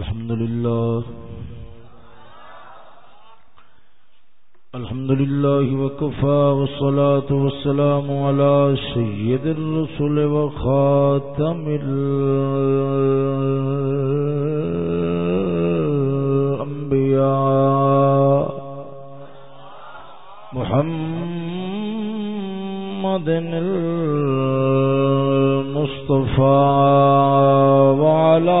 الحمد لله الحمد لله وكفى والصلاة والسلام على سيد الرسل وخاتم الأنبياء محمد المصطفى وعلى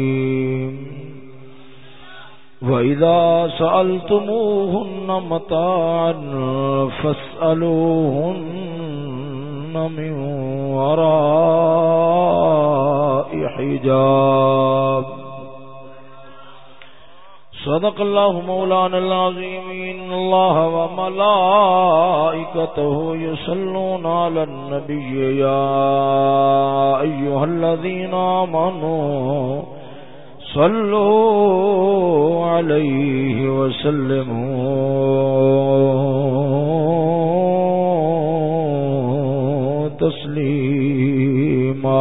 وإذا سألتموهن متاعا فاسألوهن من وراء حجاب. صدق الله مولانا العظيم إن الله وملائكته يصلون على النبي يا أيها الذين آمنوا صلوا عليه وسلموا تسليما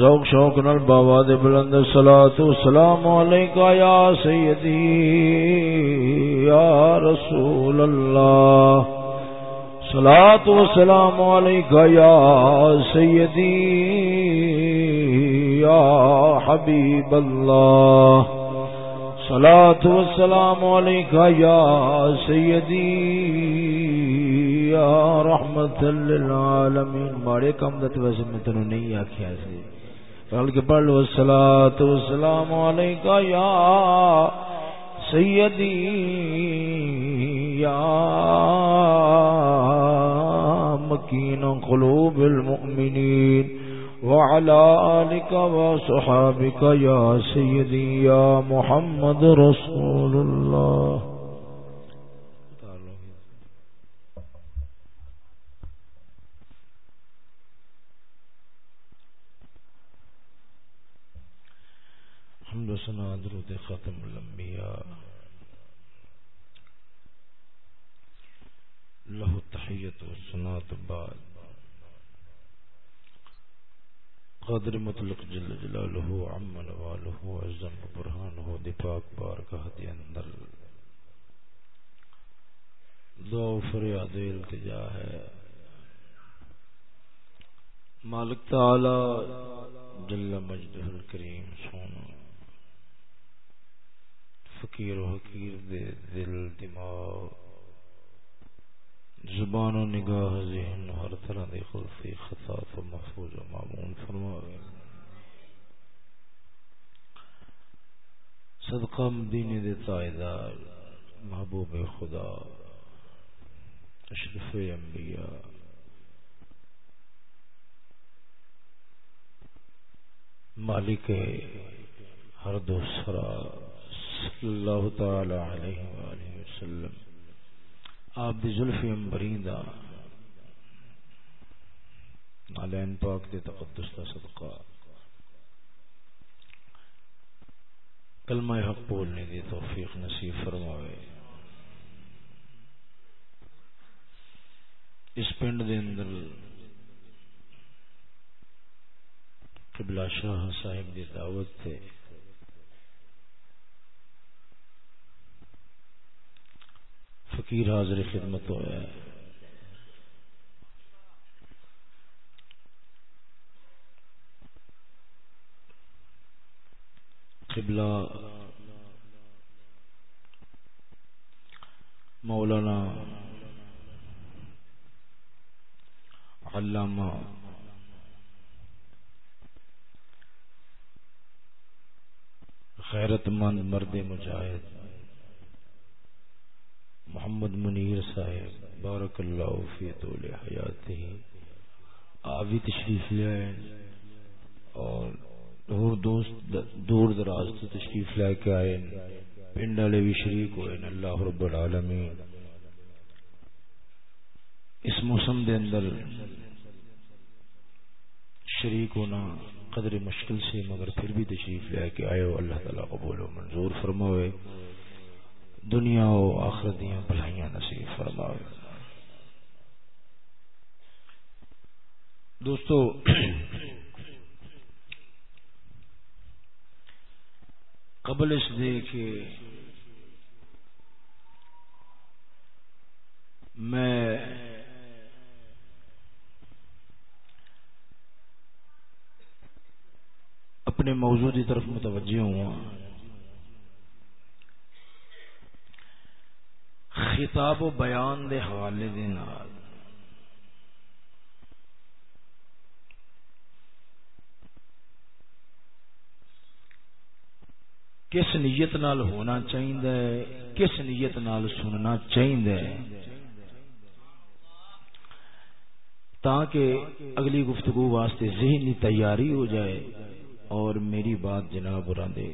ذوق شوق نال بابا دے بلند صلوات و سلام علیکا یا سیدی، یا رسول اللہ۔ صلوات و سلام علیکا یا سیدی یا حبیب اللہ صلوات و سلام علیکا یا سیدی یا رحمت للعالمین ماڑے کم دت ویسے میں تنو نہیں آکھیا سی. بلکہ پڑھ لو. الصلات والسلام علیکا یا سیدی یا مکین قلوب المؤمنین وعلى آلك وصحابك يا سيدي يا محمد رسول الله. حمد سنا درود ختم الانبیاء له التحیت و بعد. قادر مطلق جل جلالہ عمن والہ عزم برہانہ دی پاک بارگاہ دی اندر۔ دعا فریاد التجا ہے۔ مالک تعالی جل مجدہ الکریم سونا۔ فقیر و حقیر دے دل، دماغ۔ زبان و نگاہ ذہن ہر طرح دے خلفی خطا تو محفوظ و معمون فرماوے صدقہ مدینے دے تائیدار، محبوب خدا، اشرف انبیاء. مالک ہر دو سرا، صلی اللہ تعالی علیہ وآلہ وسلم. آپ دی ظلفی امبرین دا نالین پاک دے تقدس دا صدقہ۔ کلمہ حق بولنے دی توفیق نصیب فرماوے۔ اس پنڈ دے اندر قبلہ شاہ صاحب دی دعوت تے فقیر حاضر خدمت ہوا ہے قبلہ مولانا علامہ غیرت مند مرد مجاہد محمد منیر صاحب، بارک اللہ فی طول حیاته۔ آپ بھی تشریف لے آئے اور دور دوست دور دراز سے تشریف لے کے آئے۔ پنڈ والے بھی شریک ہوئے اللہ رب العالمین۔ اس موسم دے اندر شریک ہونا قدر مشکل سے، مگر پھر بھی تشریف لے کے آئے ہو اللہ تعالیٰ قبول و منظور فرماوے۔ دنیا و آخر دیا بھلائیاں نصیب فرماوے۔ دوستو، قبل اس دے کہ میں اپنے موضوع کی طرف متوجہ ہوا۔ خطاب و بیان دے حوالے دے نال۔ کس نیت نال ہونا چاہیے کس نیت نال سننا چاہیے تاکہ اگلی گفتگو واسطے ذہنی تیاری ہو جائے اور میری بات جناب دے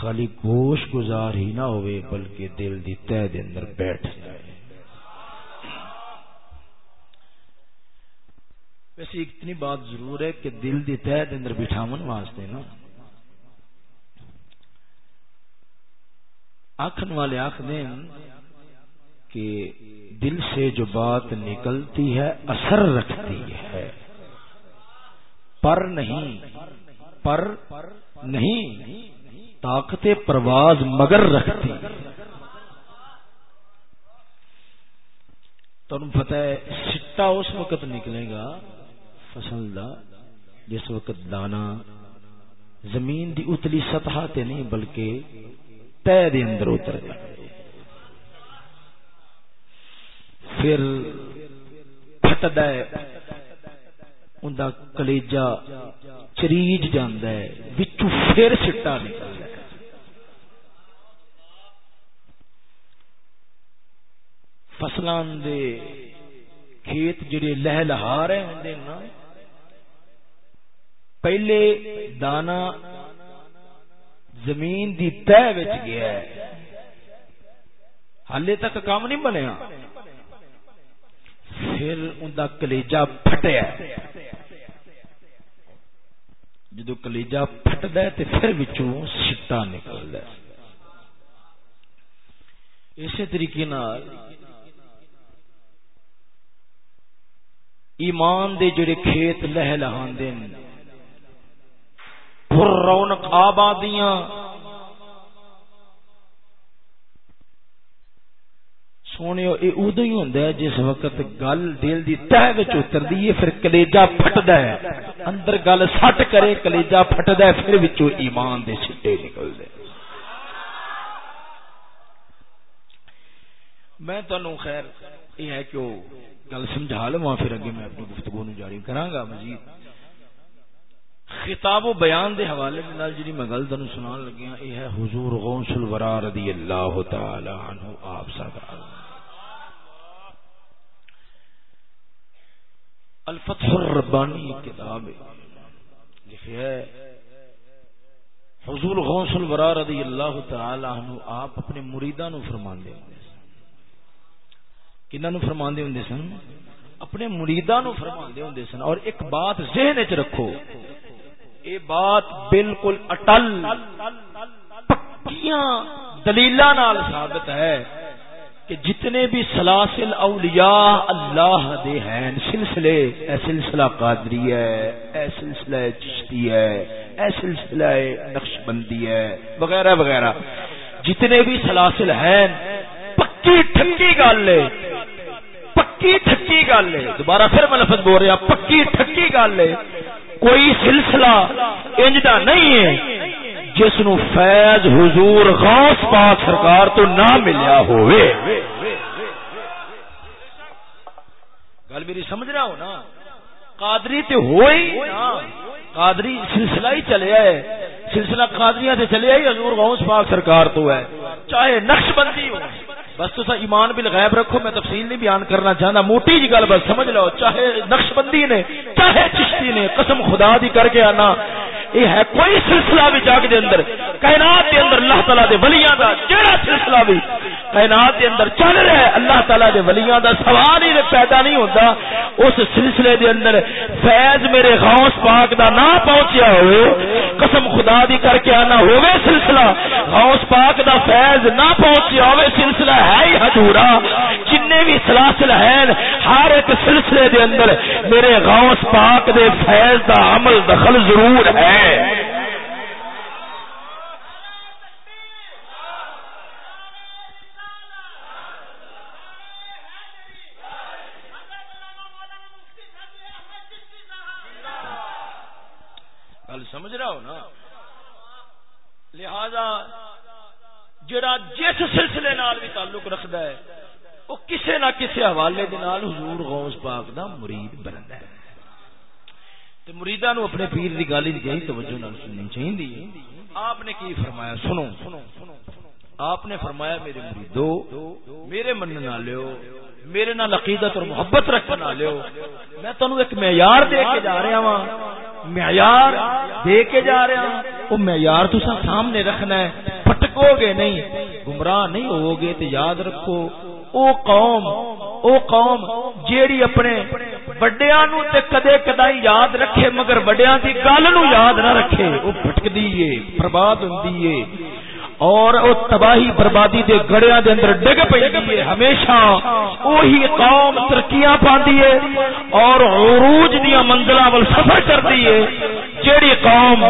خالی گوش گزار ہی نہ ہوئے، بلکہ دل دی تہ دے اندر بیٹھ جائے۔ ویسے اتنی بات ضرور ہے کہ دل دی تہ دے اندر بٹھاون واسطے نا۔ آخن والے آخ دیں کہ دل سے جو بات نکلتی ہے، اثر رکھتی ہے۔ پر نہیں پر نہیں۔ طاقت پرواز مگر رکھتی۔ تم پتہ ہے، سٹا اس وقت نکلے گا، فصل دا، جس وقت دانا زمین دی اتلی سطح تے نہیں، بلکہ تے دے اندر اتر جائے پھر پھٹدا ہے، اوندا کلیجہ چریج جاندا ہے، وچوں پھر سٹا نکلدا ہے۔ فصلاں دے کھیت جڑے لہ لہا رہے ہوندے نا، پہلے دانا زمین دی تہ وچ گیا ہے۔ حالے تک کام نہیں بنیا۔ پھر اوندا کلیجہ پھٹیا۔ جدو کلیجا پھٹد ہے پھر بچوں سٹا نکل ہے۔ اسی طریقے ایمان دے جڑے کھیت لہ لہان دے پر رونق آبادیاں۔ سونے یہ ادو ہی ہوں جس وقت گل دل کی تہ اتر دی پھر کلیجا پھٹد ہے۔ اندر گل سٹ کرے کلیجا پھٹد ہے، پھر ایمان دے چھٹے نکل دے میں تنوع خیر، یہ ہے کہ گل سمجھا لوا پھر اگے میں اپنی گفتگو نو جاری کراں گا مزید خطاب و بیان دے حوالے دے نال جڑی میں گل تانوں سنان لگیاں یہ ہے حضور غوث الورا رضی اللہ تعالی عنہ، آپ سرکار۔ الفتح الربانی کتاب لکھیا ہے، حضور غوث الورا رضی اللہ تعالی عنہ، آپ اپنے مریداں نو فرماندے ہوندے سن کناں نو فرماندے ہوندے سن؟ اپنے مریداں نو فرماندے ہوندے سن اور ایک بات ذہن وچ رکھو۔ اے بات بالکل اٹل، پکیاں دلیلاں نال ثابت ہے کہ جتنے بھی سلاسل اولیاء اللہ دے ہیں، سلسلے، اے سلسلہ قادری ہے، اے سلسلہ چشتی ہے، اے سلسلہ نقش بندی ہے، وغیرہ وغیرہ۔ جتنے بھی سلاسل ہیں، پکی، ٹھکی گل ہے۔ پکی ٹھکی گل ہے۔ دوبارہ پھر میں لفظ بول رہا پکی ٹھکی گل ہے۔ کوئی سلسلہ انجدہ نہیں ہے جس نو فیض حضور غوث پاک سرکار تو نہ ملیا ہوئے گل میری سمجھ رہا ہو نا؟ قادری تے ہوئی نا؟ قادری سلسلہ ہی چلے ہے سلسلہ قادریاں تے چلے ہی حضور غوث پاک سرکار تو ہے۔ چاہے نقش بندی ہو۔ بس تو ایمان بھی غائب رکھو، میں تفصیل نہیں بیان کرنا چاہتا موٹی جی گل بس سمجھ لو، چاہے نقش بندی نے، چاہے چشتی نے، قسم خدا دی کر کے آنا۔ یہ ہے کوئی سلسلہ بھی جاگ دے اندر، کائنات دے اندر اللہ تعالی دے ولیاں دا جڑا سلسلہ بھی کائنات دے اندر چل رہا ہے، اللہ تعالی دے ولیاں دا سوال ہی پیدا نہیں ہوتا اس سلسلے دے اندر فیض میرے غوث پاک دا نہ پہنچیا ہوئے، قسم خدا دی کر کے آنا ہوئے سلسلہ۔ غوث پاک دا فیض نہ پہنچیا ہوئے سلسلہ ہے ہی حدورا جننے بھی سلاسل ہیں، ہر ایک سلسلے دے اندر میرے غوث پاک دے فیض دا عمل دخل ضرور ہے۔ سمجھ رہا ہو نا؟ لہذا جڑا جس سلسلے نال بھی تعلق رکھتا ہے وہ کسے نہ کسے حوالے دے نال حضور غوث پاک دا مرید بنتا ہے۔ تے مریداں نو اپنے پیر دی گل دی ہی توجہ نال سننی چاہیے آپ نے کی فرمایا؟ سنو۔ آپ نے فرمایا، میرے مریدو، میرے من نہ لیو میرے نال عقیدت اور محبت رکھنا لیو میں تانوں ایک معیار دے کے جا رہا ہاں معیار دے کے جا رہا ہوں وہ معیار تسا سامنے رکھنا ہے۔ پھٹکو گے نہیں، گمراہ نہیں ہوو گے تے یاد رکھو، او قوم او قوم جیڑی اپنے وڈیاں نو تے کدے کدائی یاد رکھے مگر وڈیاں دی گل نو یاد نہ رکھے، او بھٹکدی اے، برباد ہوندی اے۔ اور او تباہی بربادی دے گڑیاں دے اندر ڈگ پیندی ہے ہمیشہ وہی قوم ترقیاں پاندی ہے اور عروج دیاں منزلاں ول سفر کردی ہے جیڑی قوم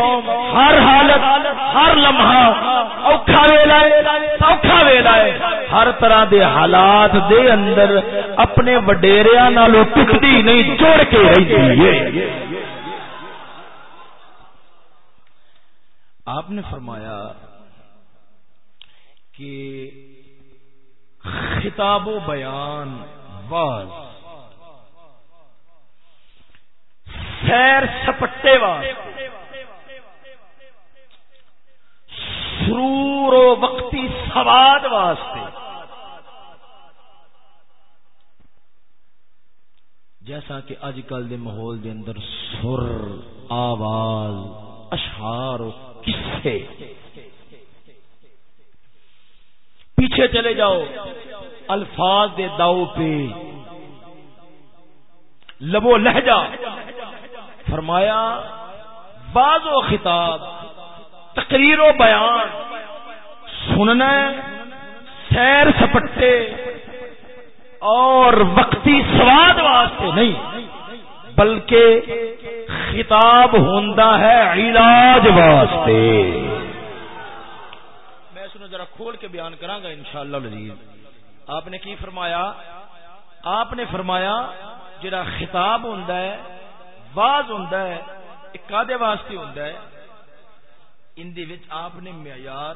ہر حالت ہر لمحہ اوکھا ویلا ہے سوکھا ویلا ہے ہر طرح دے حالات دے اندر اپنے وڈیریاں نالوں ٹکدی نہیں، جوڑ کے رہندی ہے۔ آپ نے فرمایا کہ خطاب و بیان واز، سیر سپٹے واسطے سرور و وقتی سواد واسطے۔ جیسا کہ اج کل دے ماحول دے اندر سر، آواز اشہار کسے پیچھے چلے جاؤ، الفاظ دے داؤ پہ۔ لبو لہجہ۔ فرمایا باز و خطاب تقریر و بیان، سننا سیر سپٹے، اور وقتی سواد واسطے نہیں، بلکہ خطاب ہوندہ ہے علاج واسطے۔ ذرا کھول کے بیان کرا گا ان شاء اللہ آپ نے کی فرمایا؟ آپ نے فرمایا جڑا خطاب ہوں واز ہوں کادے واسطے ہوں ان آپ نے معیار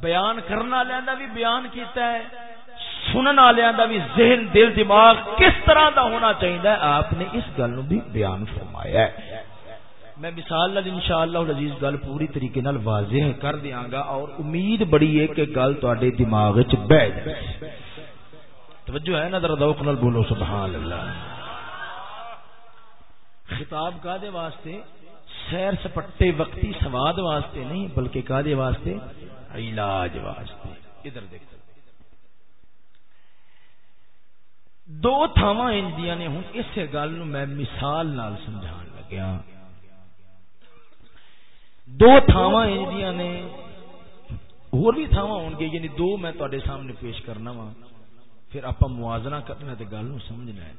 بیان کرنا لیا بھی بیان کیتا ہے سنن والوں کا بھی ذہن، دل، دماغ کس طرح دا ہونا چاہیے آپ نے اس گل بھی بیان فرمایا ہے۔ میں مثال لال ان شاء اللہ عزیز گل پوری طریقے نال واضح کر دیاں گا اور امید بڑی ہے کہ گل تے دماغ وچ بیٹھ جائے۔ توجہ ہے نا، ذرا ذوق نال بولو، سبحان اللہ۔ خطاب کا دے واسطے؟ سیر سپٹے وقتی سواد واسطے نہیں، بلکہ کا واسطے، علاج واسطے۔ ادھر دیکھو۔ دو تھاواں اندیاں نے ہن اس گل میں مثال نال سمجھان لگیا۔ دو تھاواں نے اور بھی تھاواں ہون گے یعنی دو میں تے سامنے پیش کرنا وا۔ پھر آپ موازنہ کرنا تے گل سمجھنا ہے۔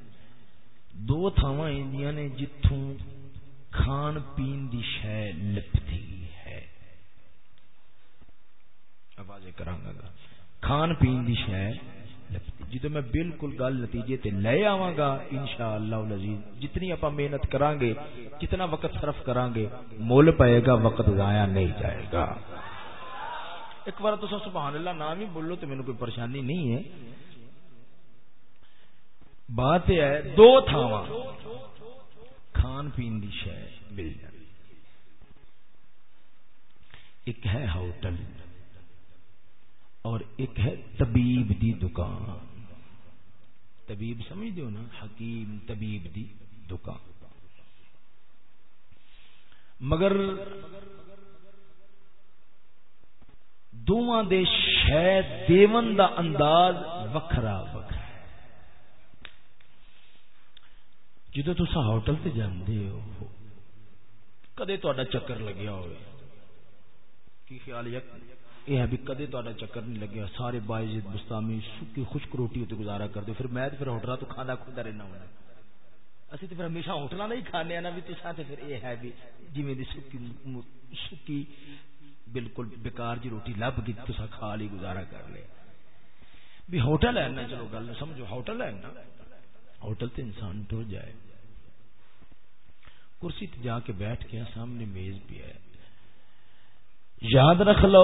دو تھاواں نے، جتھوں کھان پین دی شے لپتی ہے۔ آواز کرانگا گا کھان پین دی شے لپتی جدو میں بالکل گل نتیجے تے لے آواں گا، انشاءاللہ العزیز، جتنی اپا محنت کران گے کتنا وقت صرف کران گے مول پائے گا، وقت ضائع نہیں جائے گا۔ ایک بار تو سبحان اللہ، نام ہی بولو تو میرے کوئی پریشانی نہیں ہے۔ بات یہ ہے، دو تھاواں۔ کھان پین دی شے مل جائے۔ ایک ہے ہوٹل اور ایک ہے طبیب دی دکان۔ طبیب سمجھ دو نا؟ حکیم طبیب دی دکان۔ مگر دونوں دے شہ دیون دا انداز وکھرا وکھرا جدو تسا ہوٹل سے جاندے ہو، کدے تا چکر لگیا ہوئے۔ کی خیال یہ ہے بھی کدے تا چکر نہیں لگیا۔ سارے باعزت جی بستامی سکی خشک روٹی ہوتے گزارا کرتے پھر میں پھر ہوٹل تو کھانا کھدا رہنا ہونا۔ اسی تو پھر ہمیشہ ہوٹل نہیں کھانے نا بھی تسا تے پھر یہ ہے بھی جویں دی سکی سکی بالکل بیکار جی روٹی لب گئی تسا کھا لی، گزارا کر لے بھی ہوٹل ہے نا، چلو گل سمجھو، ہوٹل ہے نا۔ ہوٹل تے انسان ٹر جائے۔ کرسی تے جا کے بیٹھ کے سامنے میز بھی ہے۔ یاد رکھ لو،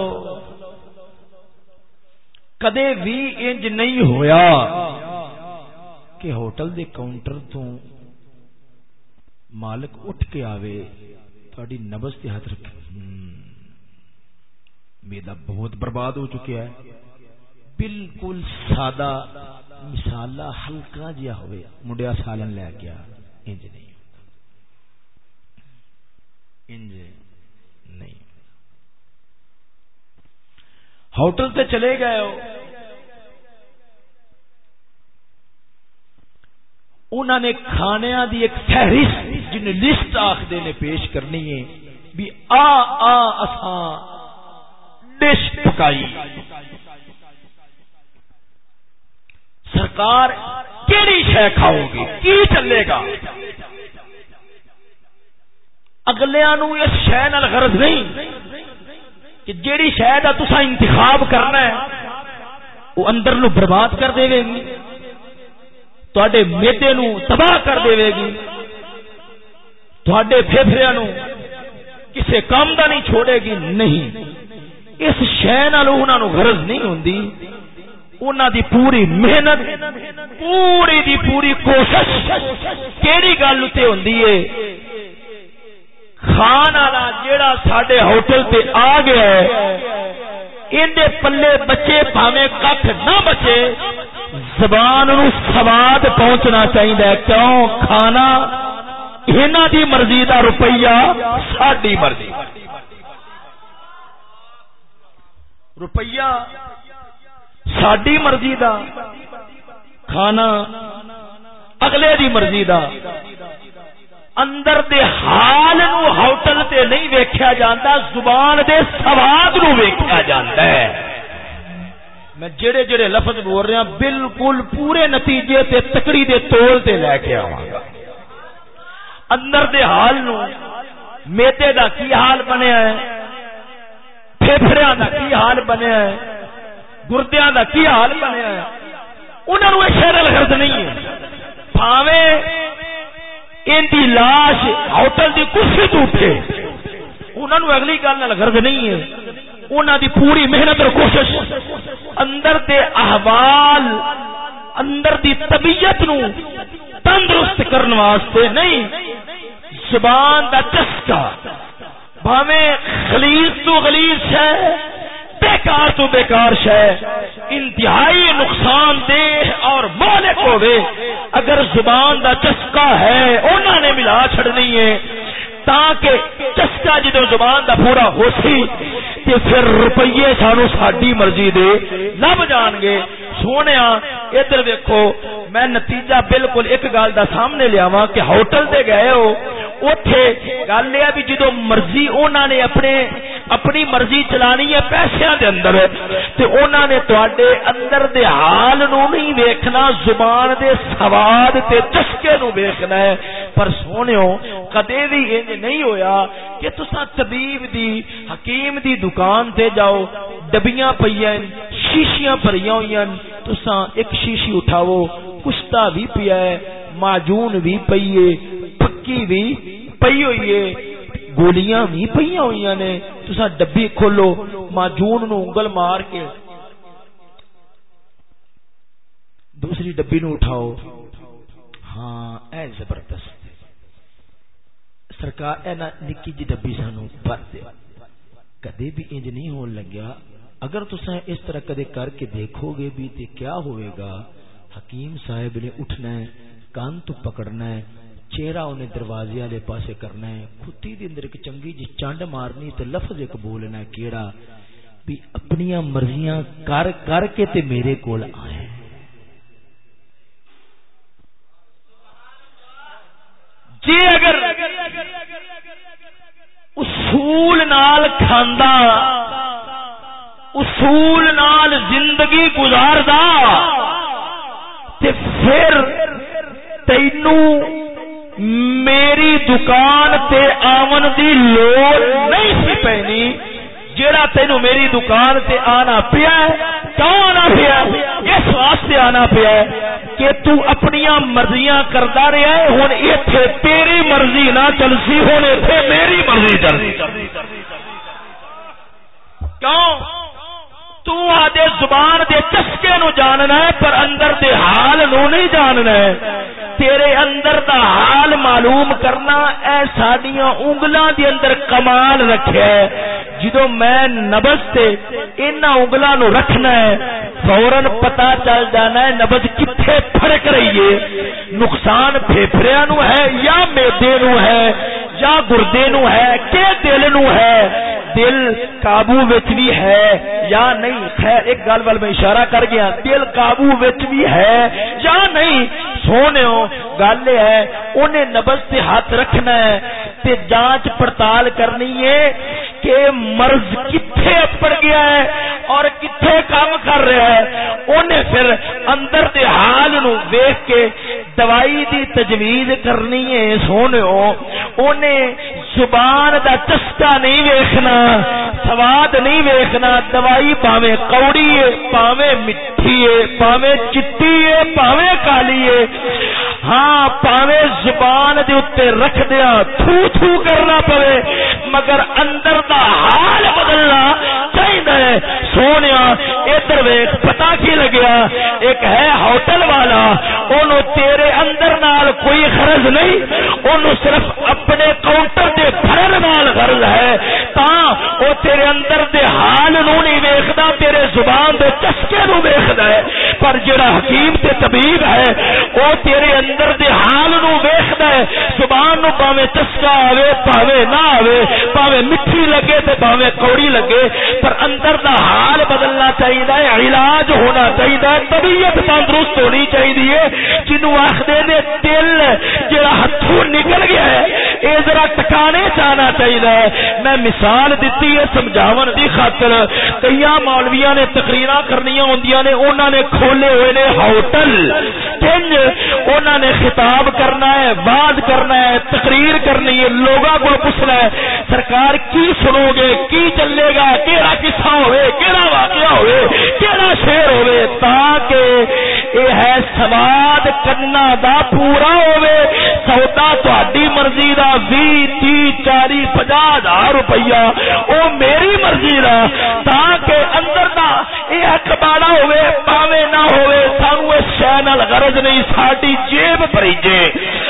کدے بھی انج نہیں ہویا کہ ہوٹل دے کاؤنٹر تو مالک اٹھ کے آوے تھوڑی نبز تے ہاتھ رکھے۔ میدا بہت برباد ہو چکیا ہے۔ بالکل سادہ مسالہ ہلکا جہا ہوئے منڈیا سالن لے گیا، انج نہیں۔ انج نہیں۔ ہوٹل سے چلے گئے ہو۔ انہوں نے کھانے دی ایک فہرست جن لسٹ آخر نے پیش کرنی ہے، بھی آ آ اساں ڈش پکائی۔ سرکار کیڑی شہ کھاؤ گی کی چلے گا؟ اگلیا اس شہ نال غرض نہیں کہ جیڑی شہ کا تسا انتخاب کرنا ہے وہ اندر نو برباد کر دے گی۔ تے میدے نو تباہ کر دے گی۔ تے فیفڑیا نو کسے کام دا نہیں چھوڑے گی، نہیں۔ اس شہ نال غرض نہیں ہوندی۔ انہوں دی پوری محنت، پوری دی پوری کوشش کیڑی گل اتنے ہوں خان والا جیڑا سڈے ہوٹل تے آ گیا ہے اندے پلے بچے پاوے کھ نہ بچے، زبان نو سواد پہنچنا چاہیے کیوں؟ کھانا انہوں دی مرضی دا روپیہ ساری مرضی۔ روپیہ ساری مرضی دا، کھانا اگلے دی مرضی دا۔ اندر دے حال نو ہوٹل تے نہیں ویکھیا جاندا، زبان دے سواد نو ویکھیا جاندا ہے۔ میں جڑے جڑے لفظ بول رہا ہاں، بالکل پورے نتیجے تے تکڑی دے تول تے لے کے آواں۔ گا اندر دے حال نو، میتے دا کی حال بنیا ہے؟ پھیپھڑیاں دا کی حال بنیا ہے؟ گردیا کا کی حال بنیا انہوں نے شہر غرض نہیں ہے۔ پاوے ان دی لاش، ہوٹل دی کرسی تو اٹھے۔ انہوں نے اگلی گل غرض نہیں ہے۔ انہوں دی پوری محنت اور کوشش اندر دے احوال، اندر دی طبیعت نو تندرست کرنے واسطے نہیں۔ زبان دا چسکا۔ بھاوے خلیز تو خلیز ہے۔ بیکار تو بیکار شہ انتہائی نقصان دہ اور مالک ہوے اگر زبان دا چسکا ہے انہوں نے ملا چھڑنی ہے۔ تاکہ چسکا جدو زبان دا پورا ہو سی، تے پھر روپیے سانو ساڈی مرضی دے لب جان گے۔ سونے ادھر دیکھو، میں نتیجہ بالکل ایک گل دا سامنے لیا کہ ہوٹل دے گئے ہو اتے گل یہ بھی جدو مرضی انہوں نے اپنے، اپنی مرضی چلانی ہے پیسے دے اندر، تے انہوں نے تے اندر دے حال نو نہیں ویکھنا، زبان دے سواد تے چسکے نو ویکھنا ہے۔ پر سونےو کدے بھی انج نہیں ہویا کہ تسا طبیب دی، حکیم دی دکان تے جاؤ، ڈبیاں پئیاں شیشیاں بھریاں ہوئیاں تسا ایک شیشی اٹھاؤ کشتا بھی پیا ہے، معجون بھی پئیے پکی بھی پئی ہوئی ہے، گولیاں بھی پئی ہوئی نے۔ تسا ڈبی کھولو، معجون نو انگل مار کے دوسری ڈبی نو اٹھاؤ۔ ہاں اے زبردست۔ سرکار، اے نکی جی ڈبی سانو بھر دے۔ کدے بھی انج نہیں ہون لگیا۔ اگر تسا اس طرح کدے کر کے دیکھو گے بھی تے کیا ہوئے گا؟ حکیم صاحب نے اٹھنا ہے، کان تو پکڑنا ہے، چہرہ انہیں دروازے والے پاسے کرنا ہے۔ کتی دے اندر ایک چنگی جی چانڈ مارنی تے لفظ ایک بولنا ہے، کیڑا؟ بھی اپنی مرضیاں کر کر کے تے میرے کول آئے۔ جی اگر اصول نال کھاندا اصول نال زندگی گزاردا تے پھر تینو میری دکان تے آمن دی لوڑ نہیں سی پینی، جیڑا تینو میری دکان تے آنا پیا کیوں آنا پیا اس واسطے آنا پیا کہ تو اپنی مرضیاں کرتا رہا ہے ہوں اتنے تیری مرضی نہ چل سی ہوں اتنے میری مرضی چل کیوں؟ تو آدھے زبان دے چسکے نو جاننا ہے، پر اندر دے حال نو نہیں جاننا ہے۔ تیرے اندر دا حال معلوم کرنا، اے ساڈیاں انگلاں دے اندر کمال رکھیا ہے جدو میں نبز تے انہاں انگلاں نو رکھنا ہے فورن پتا چل جانا ہے نبز کتھے پھڑک رہی ہے۔ نقصان پھیپھڑیاں نو ہے یا میدے نو ہے یا گردے نو ہے کہ دل نو ہے؟ دل قابو وچ بھی ہے یا نہیں؟ خیر، ایک گل وال میں اشارہ کر گیا۔ دل قابو وچ بھی ہے یا نہیں؟ سونے گل ہے انہیں نبز سے ہاتھ رکھنا ہے تے جانچ پڑتال کرنی ہے کہ مرض کتھے اپڑ گیا ہے اور کتھے کام کر رہا ہے۔ انہیں پھر اندر دے حال نو دیکھ کے دوائی دی تجویز کرنی ہے۔ سونے انہیں زبان دا چسکا نہیں ویکھنا۔ سواد نہیں ویکھنا، دوائی پاوے کوڑی ہے پاوے مٹھی ہے پاوے چٹی ہے پاوے کالی ہے۔ ہاں پاوے زبان دے اوتے رکھ دیا، تھو تھو کرنا پوے، مگر اندر دا حال بدلنا چاہیے۔ سونے ادھر ویخ پتا کی لگیا؟ ایک ہے ہوٹل والا انہوں تیرے اندر نال کوئی غرض نہیں انہوں صرف اپنے کاؤنٹر دے بھرن نال غرض ہے۔ تا او تیرے اندر دے حال نو نہیں ویکھدا، تیرے زبان دے چسکے نو ویکھدا ہے۔ پر جڑا حکیم تے طبیب ہے، او تیرے اندر دے حال نو ویکھدا ہے۔ زبان نو پاوے چسکا آوے، پاوے نہ آوے، پاوے مٹھی لگے تے پاوے کوڑی لگے۔ پر اندر دا حال بدلنا چاہیے، علاج ہونا چاہیے، طبیعت تندرست ہونی چاہیے۔ جنوں آخدے نے دل جڑا ہتھوں نکل گیا ہے، اے ذرا ٹکانے چاہنا چاہیے۔ میں مثال دیتی ہے سمجھاون دی خاطر۔ کئی مولویاں نے تقریر کرنی ہوں نے انہوں نے کھولے ہوئے نے ہوٹل۔ کنج انہوں نے خطاب کرنا ہے بات کرنا ہے، تقریر کرنی ہے لوگوں کو پوچھنا ہے، سرکار کی سنو گے، کی چلے گا کہڑا قصہ ہوئے؟ کہڑا واقعہ ہوئے؟ کہڑا شیر ہوئے؟ تاکہ یہ ہے سواد کرنا دا پورا ہوئے۔ سودا تاری مرضی دا بھی تی چاری پجا ہزار روپیہ او میری مرضی دا۔ تاکہ اندر دا یہ حق بالا ہوئے، پاوے نہ ہوئے، سانو اس شہ نال غرض نہیں، ساڈی جیب پریجے اندر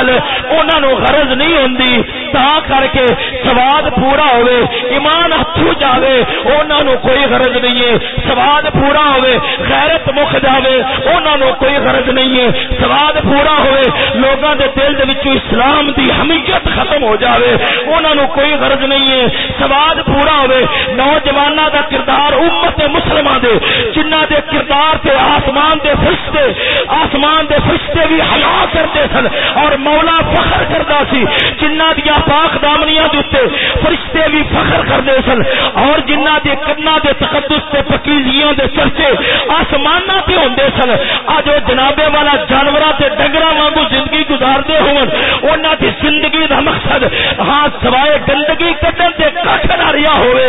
نال انہاں نو غرض نہیں ہوندی، تا کر کے سواد پورا ہوئے ایمان ہتھو جاوے، انہاں نو کوئی غرض نہیں ہے۔ سواد پورا ہوئے غیرت مخ جاوے، انہاں نو کوئی غرض نہیں ہے۔ سواد پورا ہوئے لوگاں دے دل دے وچوں اسلام دی حمیت ختم ہو جاوے، انہاں نو کوئی غرض نہیں ہے۔ سواد پورا ہوئے نوجواناں دا کردار امت مسلمان دے جنہ دے کردار تے آسمان دے فرشتے، آسمان دے فرشتے بھی سن۔ اور مولا فخر کرتا سی۔ جنہ دیا پاک دامنیاں دے فرشتے بھی فخر کرتے سن۔ اور جنہ دے کنا دے تقدس تے پکیزیاں دے چرچے آسمانہ تے ہوندے سن۔ اج او جنابے والا جانوراں تے ڈنگراں وانگو زندگی گزاردے ہون۔ انہاں دی زندگی دا مقصد ہاں سوائے گندگی کڈن تے کٹ نہ رہیا ہوئے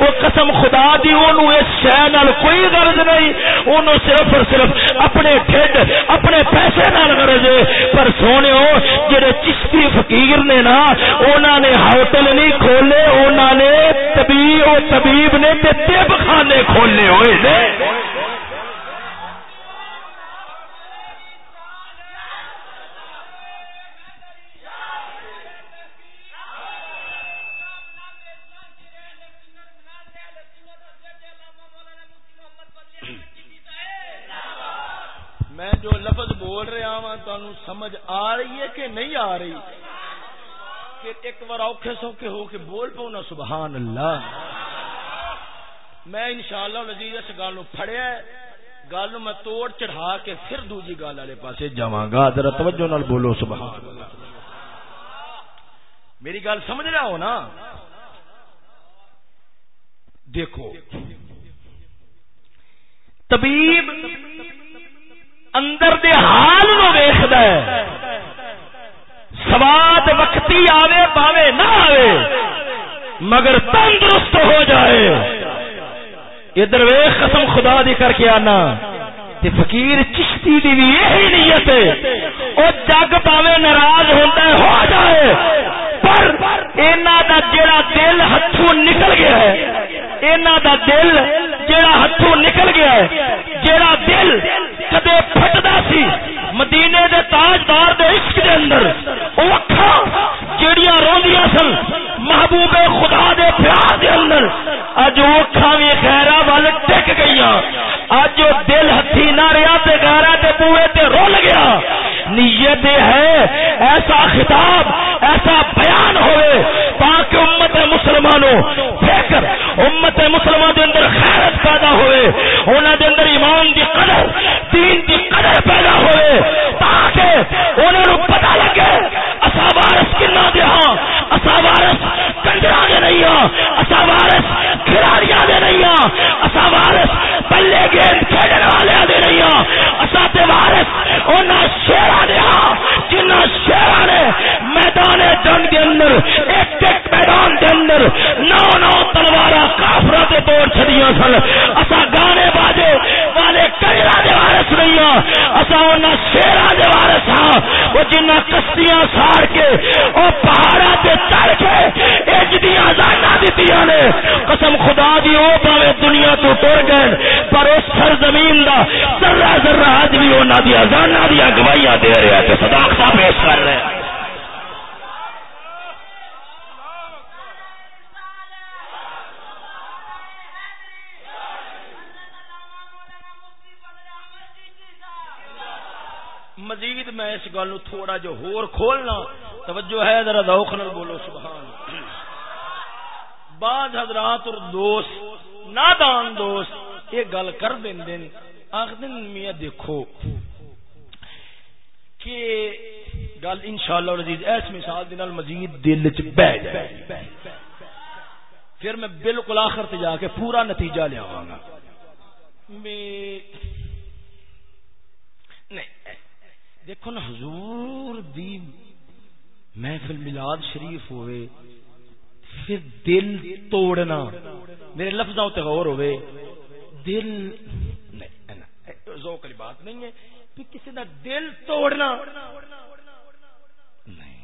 او قسم خدا دی، اونوں اس شے نال کوئی غرض نہیں۔ اونوں صرف اور صرف اپنے ڈھڈ اپنے پیسے نال غرض پر سونے جڑے چشتی فقیر نے نا انہوں نے ہوٹل نہیں کھولے انہوں نے طبیب طبیب نے طب خانے کھولے ہوئے نے۔ ایک بار اوکھے سوکھے ہو کے بول پاؤ نا، سبحان اللہ۔ میں انشاءاللہ لذیذ اس گل نو پھڑیا گل میں توڑ چڑھا کے پھر دوجی گل والے پاسے جاواں گا۔ ذرا توجہ نال بولو، سبحان اللہ۔ میری گل سمجھ رہا ہو نا؟ دیکھو، طبیب اندر دے حال نو ویکھدا ہے۔ سواد وقتی آوے پاوے نہ آوے، مگر تندرست ہو جائے۔ ادھر ویخ قسم خدا دی کر کے آنا۔ تے فقیر چشتی دی بھی یہی نیت ہے۔ او جگ پاوے ناراض ہوتا ہے، ہو جائے۔ پر اینا دا جڑا دل ہتھوں نکل گیا ہے اینا دا دل جڑا ہتھوں نکل گیا ہے جڑا دل کدے پھٹدا سی، مدینے دے تاجدار دے عشق دے اندر، او اکھاں جڑیاں روندیاں سن، محبوب خدا دے پیار دے اندر، اج او اکھاں وی خیرا ول ٹک گئیاں۔ اج او دل ہتھی نہ رہیا تے غیرہ تے بوئے تے رول گیا۔ نیت ہے ایسا خطاب، ایسا بیان ہوئے، تاکہ مسلمانوں فکر امت مسلمان دے اندر خیرت پیدا ہوئے، انہاں دے اندر ایمان دی قدر، دین دی قدر پیدا ہوئے، تاکہ انہاں نو پتہ لگے اسا وارث کنا دے ہاں اسا وارث کنجراں دے نہیں ہاں اسا وارث کھلاڑیاں دے نہیں ہاں اسا وارث بلے گیند کھیڈن والے دے نہیں ہاں اسا تے وارث انہاں شیراں دے ہاں جنہاں شیراں نے میدان جنگ دے اندر ایک اندر نو نو تلوارا کافرہ تے توڑ چھڑیاں سن۔ اسا گانے باجے والے کنجراں دے وارث نہیں ہاں۔ اسا انہاں شیراں دے وارث ہاں۔ وہ جنہاں کشتیاں ساڑ کے، او پہاڑاں تے چڑھ کے اج دیاں زاناں نے۔ قسم خدا دی، او پاوے دنیا تو ٹر گئے پر اس سرزمین دا ذرہ ذرہ اج بھی انہاں دی ازاناں دی گواہیاں دے رہا تے صداقت پیش کر رہے ہیں مزید میں اس گل نو تھوڑا جو ہور کھولنا، توجہ ہے، ذرا ذوق نال بولو، سبحان بعض حضرات اور دوست، نادان دوست، یہ گل کر دین دین آخدن، میاں دیکھو کہ گل انشاءاللہ العزیز ایس مثال دے نال مزید دل چ بہ جائے۔ پھر میں بالکل آخر تے جا کے پورا نتیجہ لے آواں گا۔ میں نہیں دیکھو نا، حضور دی محفل میلاد شریف ہوئے، پھر دل توڑنا، میرے لفظوں تے غور ہوئے، دل ذوق والی بات نہیں ہے کہ کسی دا دل توڑنا، نہیں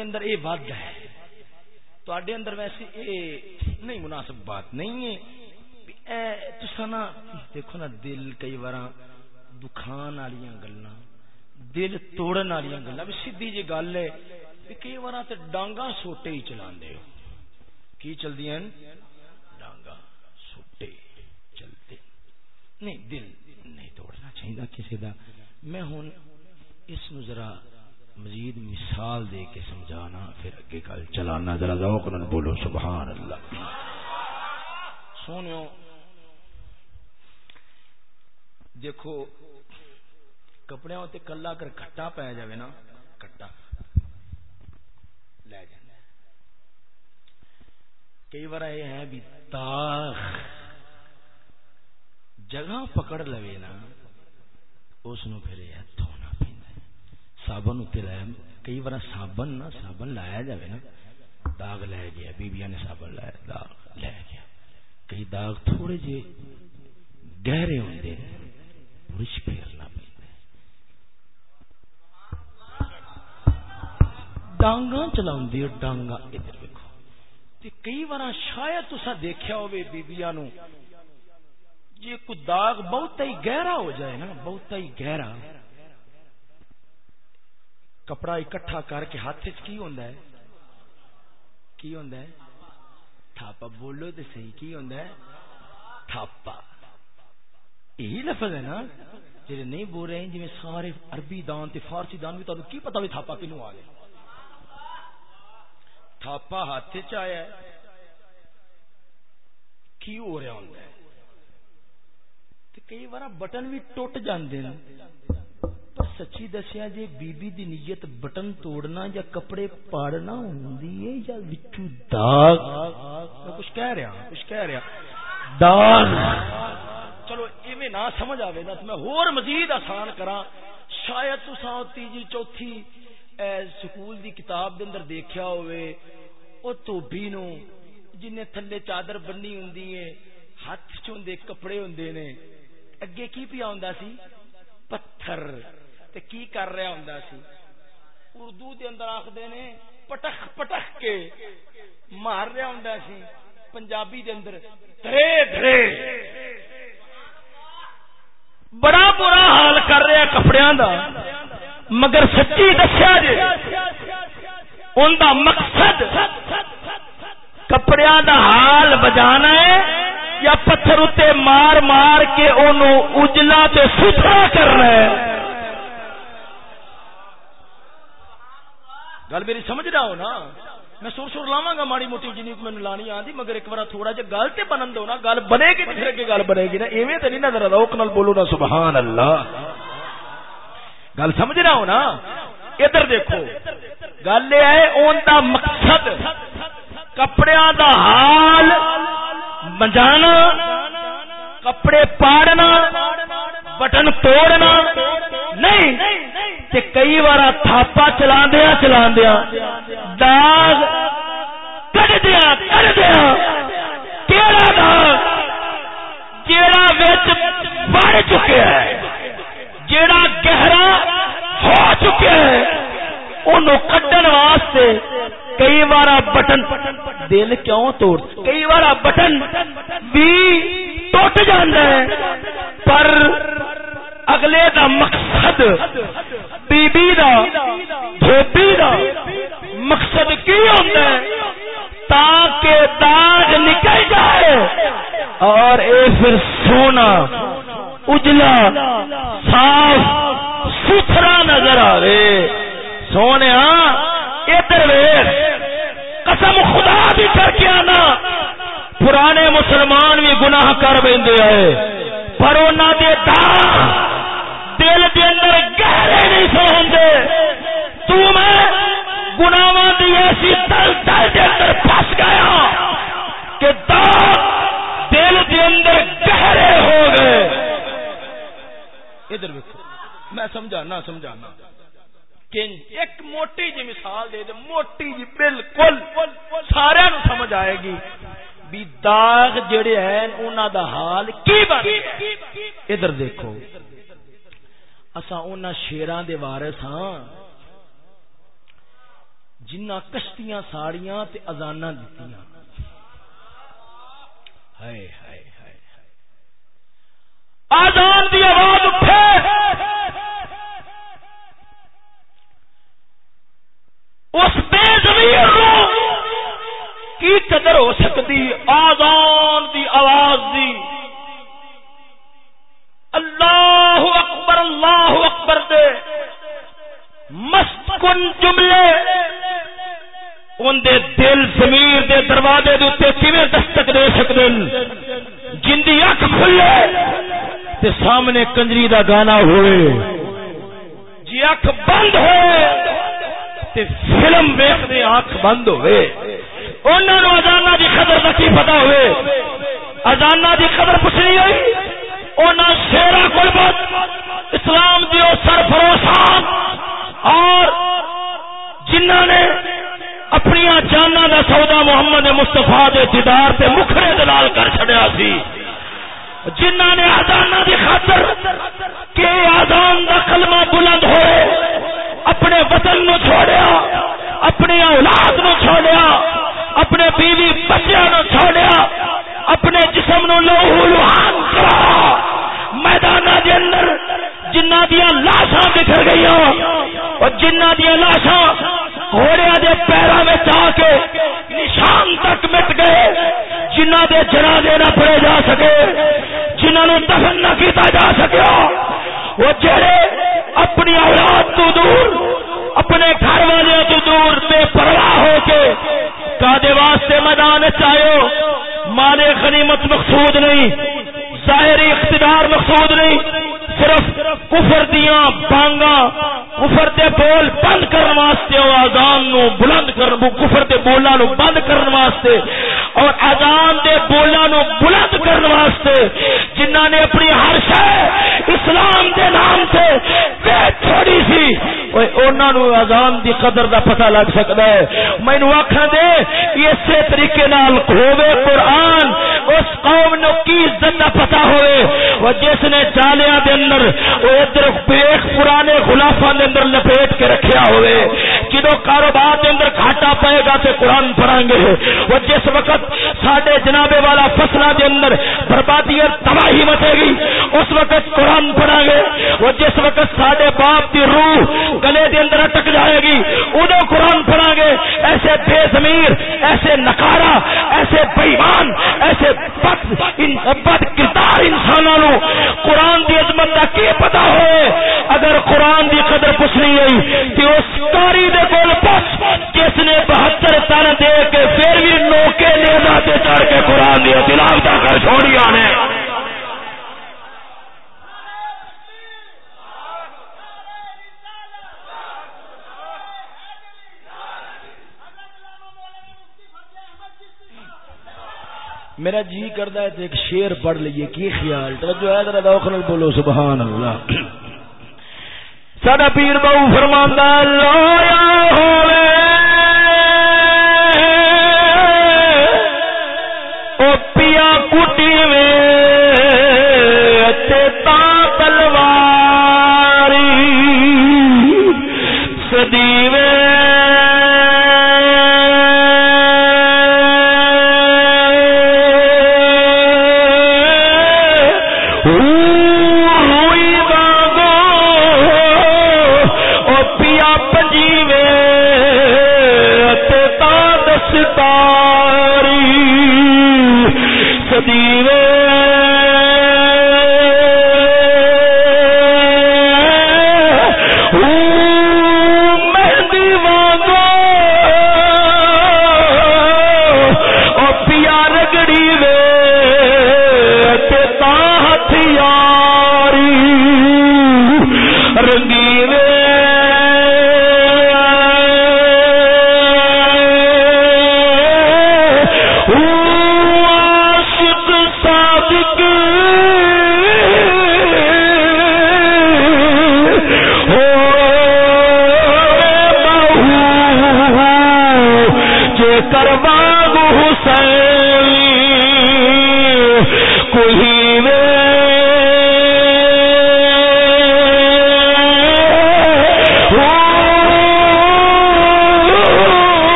اندر یہ ود ہے تے اندر ویسے یہ نہیں مناسب بات نہیں ہے تو نا، دیکھو نا، دل کئی بار دکھان والی گلا دل توڑن والی گلا بھی سیدھی جی گل ہے کئی بار تو ڈانگا سوٹے ہی چلا کی چلتی ہیں ڈانگا سوٹے چلتے نہیں، دل نہیں توڑنا چاہیے کسی کا میں ہوں اس نو ذرا مزید مثال دے کے سمجھانا، پھر اگے کل چلانا۔ ذرا ذوق بولو، سبحان اللہ۔ سونیو دیکھو، کپڑے اتنے کلا کر کٹا پی جائے نا کٹا لے جانا۔ کئی بار یہ ہے بھی داغ جگہ پکڑ لو نا، اس پھر یہ دھونا پہ سابن اتنے لایا کئی بار سابن نا سابن لایا جائے نا۔ داغ لے گیا بیبیا نے سابن لایا، داغ لے گیا۔ کئی داغ تھوڑے جے گہرے ہوتے برش پھیرنا ڈانگا چلا ڈانگا ادھر دیکھو کئی بار شاید تصا دیکھا ہو بیبیا نو۔ جی کو داغ بہت ہی گہرا ہو جائے نا بہت ہی گہرا۔ کپڑا اکٹھا کر کے ہاتھ کی ہوں کی ہوں تھاپا، بولو تو صحیح، کی ہوں تھاپا۔ یہی لفظ ہے نا جی نہیں بول رہے ہیں جی سارے عربی دان تے فارسی دان بھی تمہیں کی پتا بھی تھاپا کنو آ گیا تھاپا ہاتھ چیا کی ہو رہا ہوں کئی بار بٹن بھی ٹوٹ جاندے ہیں۔ پر سچی دسیا جی بی بی دی نیت بٹن توڑنا یا کپڑے پاڑنا ہوندی ہے یا وچو داغ؟ میں کچھ کہہ رہا ہاں، کچھ کہہ رہا ہاں۔ داغ! چلو ایویں نہ سمجھ آوے نا تو میں ہور مزید آسان کراں۔ شاید تساں تیجی چوتھی سکول دی کتاب دے اندر دیکھیا ہوئے او توبی نو جن تھلے چادر بننی ہوندی ہے ہاتھ چوندے کپڑے ہوندے نے۔ اگے کی پیا ہوندا سی؟ پتھر۔ تے کی کر رہا ہوندا سی؟ اردو دے اندر آکھدے نے، پٹخ پٹخ کے مار رہا ہوندا سی۔ پنجابی دے اندر، دھرے دھرے۔ بڑا برا حال کر رہا کپڑیاں دا۔ مگر سچی دسیا جی ان دا مقصد کپڑیاں دا حال بجانا ہے یا پتھر اتنے مار مار کے انہوں اجلا تے ستھرا کرنا ہے۔ گل میری سمجھ رہا ہو نا؟ میں سور سور لاوا گا، ماڑی موٹی جنی مجھے لانی آتی مگر ایک بار تھوڑا جا گل تو بنن دو نا، گل بنے گی پھر کے گل بنے گی نا۔ ایویں تو نہیں نظر روک نال بولو نا، سبحان اللہ۔ گل سمجھ رہا ہو نا؟ ادھر دیکھو، گل یہ ہے، اون دا مقصد کپڑے دا حال بجانا کپڑے پاڑنا، بٹن توڑنا نہیں، تے کئی بار تھاپا چلا دیا چلا دیا داغ کٹ دیا کر دیا کیڑا داغ جیڑا وچ بڑھ چکے ہے، جیڑا گہرا ہو چکے ہے انہوں کٹن واسطے کئی بار بٹن دل کیوں توڑ، کئی بار بٹن بھی ٹوٹ جانا ہے پر اگلے دا مقصد بی بی دا دھوبی دا مقصد کی ہوتا ہے؟ تاکہ داغ نکل جائے اور اے پھر سونا، اجلا، صاف، ستھرا نظر آئے سونے، ادھر قسم خدا بھی کر کے آنا۔ پرانے مسلمان بھی گناہ کر بندے آئے۔ پر انہوں نے داغ دل کے اندر گہرے نہیں سو ہوں تو میں گناواں دی ایسی دل دل کے اندر پھنس گیا کہ داغ دل کے اندر گہرے ہو گئے۔ ادھر دیکھو میں سمجھانا سمجھانا ایک موٹی جی مثال دے دے، موٹی جی بالکل سارے نو سمجھ آئے گی بھی داغ جڑے ہیں انہوں دا حال کی بن ادھر دیکھو۔ اسا انہاں شیران دے وارث ہاں۔ جنہ کشتیاں ساڑیاں تے ازانہ دتیاں۔ ہائے ہائے ہائے آزان دی آواز اٹھے۔ اس بے زمین کی قدر ہو سکتی؟ آزان دی آواز دی۔ اللہ مست کن جملے ان دے دل زمیر دے دروازے دے اتنے کیویں دستک دے سکتے جن دی اکھ کھلے تے سامنے کنجری دا گانا ہوئے۔ جی اکھ بند ہوئے تے فلم ویخ دے اکھ بند ہوئے۔ انہوں نے ازانا دی قدر کا کی پتا ہوئے؟ ازانا دی قدر پوچھنی ہوئی؟ شیرا قربت اسلام دیو سرفروشان ہاں۔ اور جنہ نے اپنی جانا دا سودا محمد مستفا دے دیدار تے مکھرے دلال کر چڑیا سی۔ جنہ نے آزانا دی خاطر کہ آزان دا کلمہ بلند ہوئے، اپنے وطن نو چھوڑیا، اپنی اولاد نو چھوڑیا، اپنے بیوی بچیا نو چھوڑیا، اپنے جسم نو لوہو لوہان کرا۔ میدان دے اندر جنہ دیا لاشاں بکھر گئی اور جنہ دیا لاشاں گھوڑے دے پیروں میں آ کے نشان تک مٹ گئے۔ جنہ دے جنازے نہ پڑے جا سکے جنہ جنہوں دفن نہ کیتا جا سکیا۔ وہ جڑے اپنی اولاد تو دور، اپنے گھر والے تو دور بے پرواہ ہو کے کادے واسطے میدان چاہو مال غنیمت مقصود نہیں، ظاہری اقتدار مقصود نہیں۔ صرف کفر دیا بانگا کفر دے بول بند کرنے واسطے اور آزان نو بلند کر کفر دے بولا نو بند کرنے واسطے اور آزان دے بولا نو بلند کرنے واسطے جنہ نے اپنی ہر شہ اسلام دے نام تے سے چھوڑی سی۔ آزان دی قدر دا پتہ لگ سکتا ہے۔ مینو آخ دے، اسی طریقے نال ہوے قرآن، اس قوم نو کی عزت دا پتہ ہوئے وہ جس نے چالیا دے اندر وہ ادھر پیخ پرانے خلافہ دے اندر لپیٹ کے رکھیا ہوئے۔ جدو کاروبار دے اندر گھاٹا پائے گا تے قرآن پڑھا گے۔ وہ جس وقت ساڈے جنابے والا فصلہ دے اندر بربادی اور تباہی مچے گی، اس وقت قرآن پڑھا گے۔ وہ جس وقت ساڈے باپ کی روح گلے دے اندر اٹک جائے گی ادو قرآن پڑھا گے۔ ایسے بے زمیر ایسے نکارا ایسے بےمان ایسے بد بد کردار انسانوں قرآن کی عظمت کا کی پتا ہوئے؟ اگر قرآن قدر پوچھنی گئی کہ اس کاری دے کول پوچھ جس نے بہتر تن دے کے پھر بھی نوکے نیزا تے چڑھ کے قرآن دی تلاوت کر چھوڑی آنے میرا جی کرتا ہے تو ایک شیر پڑھ لیے کی خیال؟ توجہ ہے، ذرا دوخل بولو، سبحان اللہ۔ سارا پیر بہو فرماندہ لایا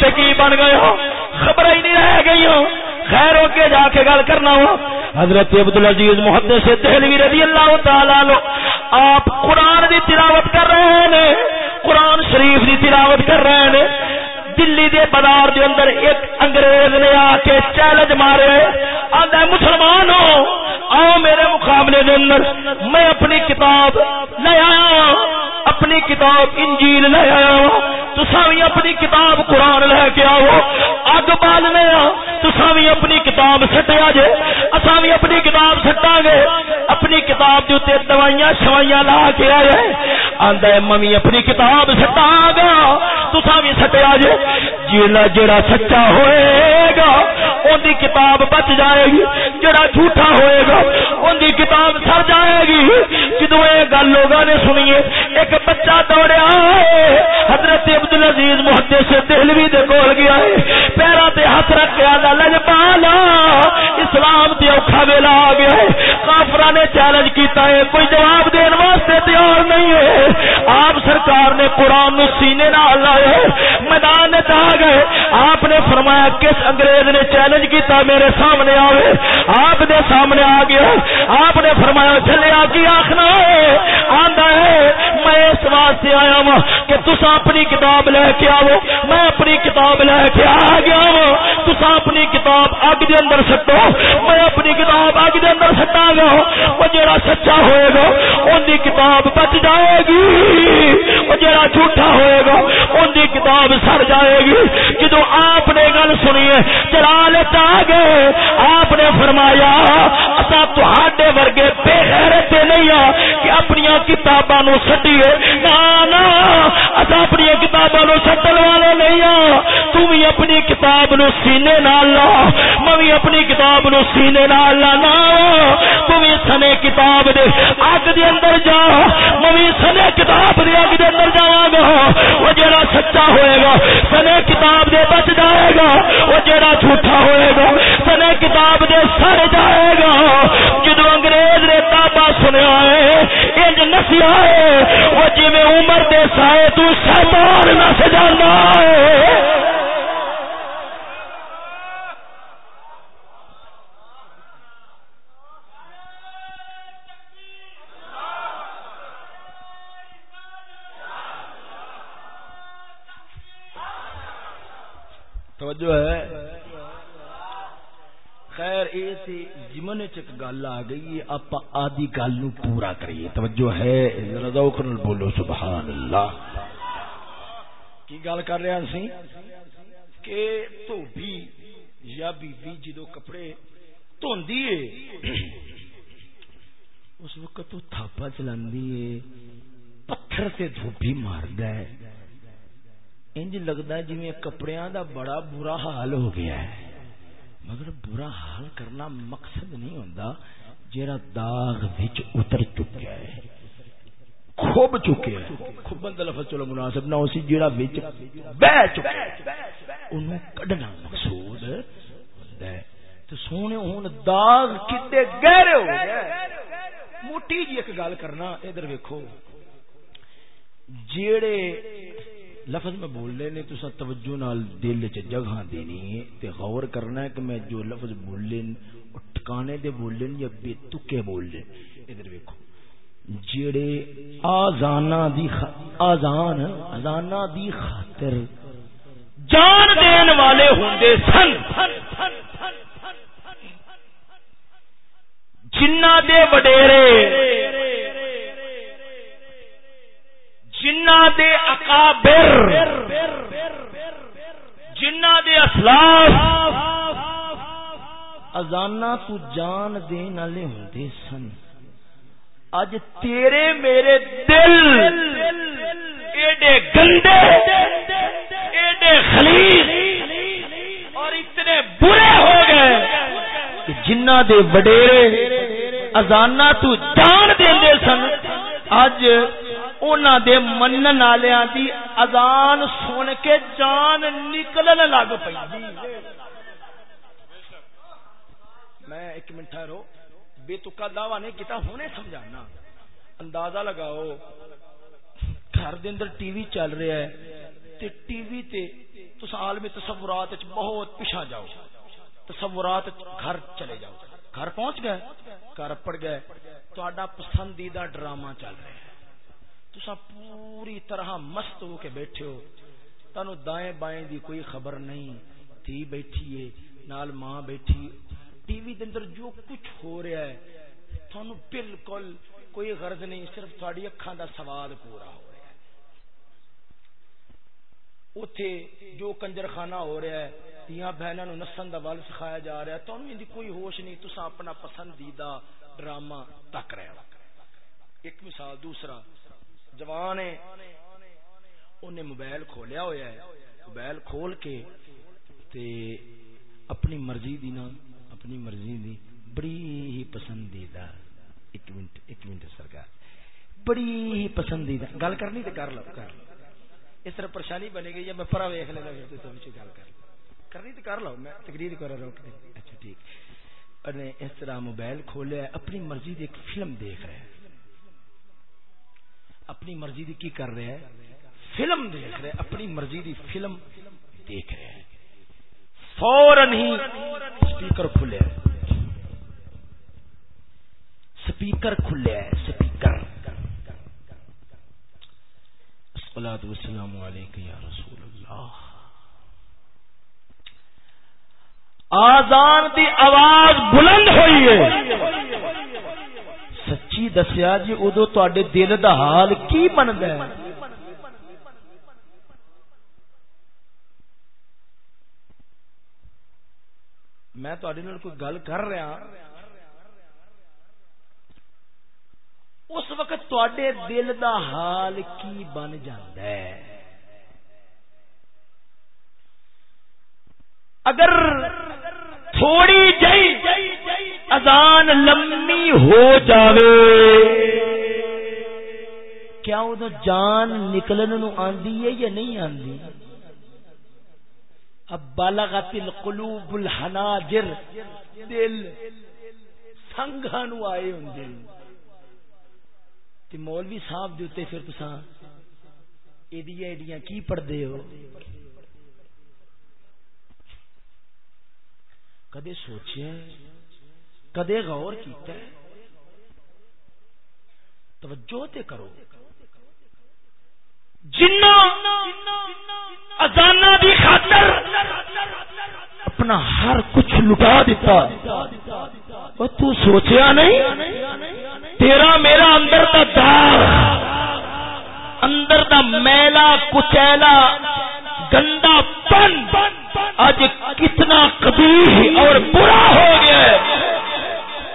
سے ہاں؟ ہاں۔ ہاں۔ دہلوی رضی اللہ تعالی لو آپ قرآن دی تلاوت کر رہے ہیں۔ قرآن شریف دی تلاوت کر رہے ہیں۔ دلی دے بازار دے اندر ایک انگریز نے آ کے چیلنج مارے۔ آدھا مسلمان ہو، آؤ میرے مقابلے دے اندر۔ میں اپنی کتاب لے آیا اپنی کتاب انجیل لے آیا تسا بھی اپنی کتاب قرآن لے کے آؤ۔ اگ بالنے تسا بھی اپنی کتاب سٹیا جے۔ اصا بھی اپنی کتاب سٹا گے۔ اپنی کتاب جو تے دوائیاں شوائیاں لا کے آئے آندا ہے ممی اپنی کتاب سٹا گا۔ تسا بھی سٹیا جے۔ جیلا جڑا سچا ہوئے گا، اون دی کتاب بچ جائے گی۔ جڑا جھوٹا ہوئے گا، اون دی کتاب سر جائے گی۔ جدوں اے گل لوگاں نے سنیے، ایک بچہ دوڑیا حضرت عبد العزیز محدث دہلوی دے کول گیا ہے۔ پیرا تے ہاتھ رکھ کے آندا لج اسلام تے اوکھا ویلا آ گیا ہے۔ کافراں نے چیلنج کیتا ہے۔ کوئی جواب دین واسطے تیار نہیں ہے۔ آپ سرکار نے قرآن نو سینے نال لائے میدان میں آ گئے۔ آپ نے فرمایا، کس انگریز نے چیلنج کیتا میرے سامنے آوے؟ آپ دے سامنے آ گیا۔ آپ نے فرمایا چلے آ کی آخنا واسطے آیا وا کہ تسا اپنی کتاب لے کے آو میں اپنی کتاب لے کے آ گیا وا تسا اپنی کتاب اگ دے اندر سٹو۔ میں اپنی کتاب اگ دے اندر سٹا گا وہ جڑا سچا ہوئے گا ان دی کتاب بچ جائے گی۔ وہ جڑا جھوٹا ہوئے گا ان دی کتاب سڑ جائے گی۔ جدو آپ نے گل سنیے چلا لے گئے۔ آپ نے فرمایا اصا تے ورگے بے غیرتے نہیں ہاں کہ اپنی کتاباں نو سٹیے۔ نا کتاب نو سینے نال لا میں اپنی کتاب نو سینے نال لانا تم سنے کتاب دے۔ اگ دے اندر جا میں سنے کتاب دے اگ دے اندر جاواں گا۔ وہ جڑا سچا ہوئے گا، سنے کتاب دے بچ جائے گا۔ وہ جڑا جھوٹا ہوئے گا، سنے کتاب دے سڑ جائے گا۔ جدو انگریز نے تابا سنیا ہے، انج نسیا ہے، وہ جی میں عمر دے سائے تو شیطان نس جانا ہے۔ توجہ ہے خیر یہ سی جمن چ گل آ گئی آپ آدھی گل نو پورا کریے۔ توجہ ہے ذوق نال بولو سبحان اللہ کی گل کر رہے سی؟ کہ دھوبی یا بیوی جدو کپڑے دھوندی ہے، اس وقت تو تھاپا چلاندی ہے، پتھر سے دھوبی ماردا ہے۔ انج لگتا ہے جی کپڑے دا بڑا برا حال ہو گیا ہے۔ مگر برا حال کرنا مقصد نہیں ہوتا جیڑا داغ وچ اتر چکا ہے۔ خوب چکے ہیں خوبن دا لفظ چلو مناسب نہ اسی جیڑا وچ بہ چکا ہے۔ انہوں کڈنا مقصود ہوندا ہے۔ تو سونے ہن داغ کتے گہرے ہو گئے موٹی جی ایک گل کرنا، ادھر ویکھو۔ جیڑے لفظ میں بولنے نے، تو توجہ نال دل چ جگہ دینی ہے۔ تے غور کرنا ہے کہ میں جو لفظ بولنے ٹکانے دے بولنے یا بے تکے بولنے ادھر ویکھو۔ جڑے آزانا دی خ... آزان آزانا دی خاطر جان دین والے ہوندے سن۔ جنہ دے وڈیرے جنہ دے اکابر، جنہ دے اسلاف ازانا تو جان دین والے ہوندے سن۔ اج تیرے میرے دل، ایڈے گندے، ایڈے خلیص اور اتنے برے ہو گئے کہ جنہ دے وڈیرے ازانا تو جان دے سن۔ اج اونا دے منن آلیاں دی ازان سن کے جان نکلن لگ پئی میں ایک منٹ رو بے تکا دعوی نہیں کیتا، ہونے سمجھانا اندازہ لگاؤ۔ گھر دے اندر ٹی وی چل رہا ہے۔ تے ٹی وی تے تس عالم تصورات وچ بہت پیچھا جاؤ۔ تصورات گھر چلے جاؤ۔ گھر پہنچ گئے، گھر پڑ گئے۔ تہاڈا پسندیدہ ڈرامہ چل رہا ہے۔ تسا پوری طرح مست ہو کے بیٹھے ہو۔ تنو دائیں بائیں دی کوئی خبر نہیں۔ تھی بیٹھی ہے، نال ماں بیٹھی۔ ٹی وی دے اندر جو کچھ ہو رہا ہے تھانو بالکل کوئی غرض نہیں، صرف تھوڑی اکھاں دا سواد پورا ہو رہا ہے۔ اتے جو کنجر خانہ ہو رہا ہے تیاں بہنوں نسن دا ول سکھایا جا رہا ہے۔ تو ان کوئی ہوش نہیں تسا اپنا پسندیدہ ڈرامہ تک رہے ہو۔ ایک مثال، دوسرا جوان ہے انہیں موبائل کھولیا ہوا ہے۔ موبائل کھول کے تے اپنی مرضی دی نا اپنی مرضی دی بڑی ہی پسندیدہ، ایک منٹ ایک منٹ سرکار، بڑی ہی پسندیدہ، گل کرنی تو کر لو کر لو۔ اس طرح پریشانی بنے گی یا میں پرا ویخ لینا پھر تو وچ گل کر کرنی تو کر لو، میں تقریر کر روک دے اچھا ٹھیک۔ نے اس طرح موبائل کھولیا اپنی مرضی دی ایک فلم دیکھ رہا ہے۔ اپنی مرضی دی کی کر رہا ہے فلم دیکھ رہے اپنی مرضی دی فلم دیکھ رہے ہیں۔ فورن ہی سپیکر کھلے سپیکر کھلے سپیکر۔ السلام علیکم یا رسول اللہ۔ آزان دی آواز بلند ہوئی ہے۔ سچی دسیا جی ادو تے دل دا حال کی بنتا ہے؟ میں کوئی گل کر رہا ہاں۔ اس وقت تے دل دا حال کی بن ہے؟ اگر تھوڑی جی اذان لمبی ہو جاوے۔ کیا ادو جان نکلن نو آندی ہے یا نہیں آندی؟ اب بالغت القلوب الحناجر، دل سنگھا نو آئے ہوندے۔ تے مولوی صاحب دے اوتے پھر تساں ایڈیاں ایڈیاں کی پڑھدے ہو؟ کدے سوچیا کدے غور کیتا ہے۔ توجہ تے کرو۔ جنہ ازانا دی خاطر اپنا ہر کچھ لٹا دیتا تو سوچیا نہیں، تیرا میرا اندر دا دار، اندر دا میلا کچیلا گندا پن، آج کتنا کبھی اور برا ہو گیا ہے۔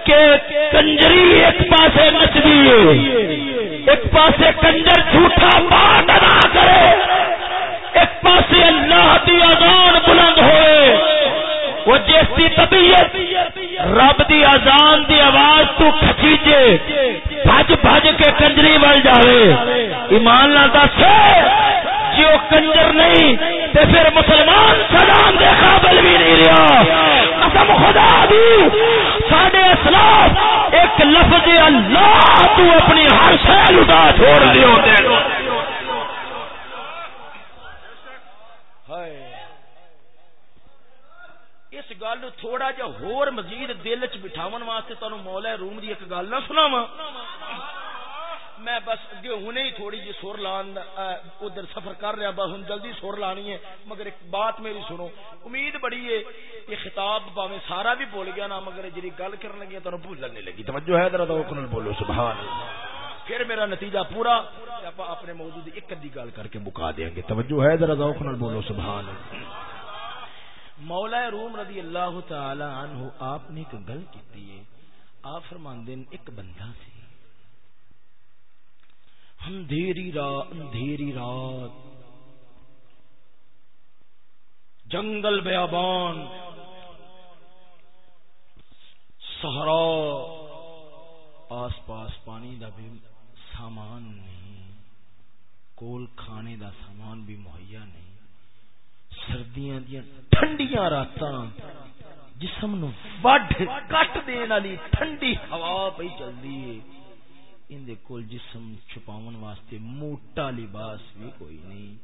کہ کنجری ایک پاسے نچ دیے ایک پاسے کنجر جھوٹا بات ادا کرے، ایک پاسے اللہ دی اذان بلند ہوئے۔ وہ جس کی طبیعت، رب دی اذان دی آواز تو کھچیجے، بھج بھج کے کنجری بل جاوے۔ ایمان نہ دس۔ جی وہ کنجر نہیں، تے پھر مسلمان سلام دے قابل بھی نہیں رہا۔ قسم خدا دی، ساڈے اسلاف ایک لفظ اللہ تو اپنی ہر شے لٹا چھوڑ دیو دے۔ گل تھوڑا جا ہور مزید دل چ بٹھاون واسطے تانوں مولا روم دی ایک گل نہ سناواں۔ میں بس اگے ہنے ہی تھوڑی جی سر لان ادھر سفر کر رہا، بس ہن جلدی سر لانی ہے۔ مگر ایک بات میری سنو، امید بڑی ہے یہ خطاب باویں سارا بھی بول گیا نا، مگر جی گل کرن لگی تانوں بھولن نہیں لگی۔ توجہ ہے ذرا توکل بولو، سبحان اللہ۔ پھر میرا نتیجہ پورا آپ اپنے موضوع دی ایک ادی گل کر کے مکا دیں گے۔ توجہ ہے ذرا ذوق نال بولو، سبحان اللہ۔ مولا روم رضی اللہ تعالی عنہ، آپ نے ایک گل کی ہے۔ آپ فرماندے ایک بندہ سی۔ اندھیری رات اندھیری رات۔ جنگل بیابان سہارا آس پاس پانی دا بھی سامان نہیں، کول کھانے دا سامان بھی مہیا نہیں۔ سردیاں دیا ٹھنڈیاں رات جسم نو وڈ کٹ دین والی ٹھنڈی ہوا پئی چلدی ہے۔ ان دے کول جسم چھپاون واسطے موٹا لباس بھی کوئی نہیں۔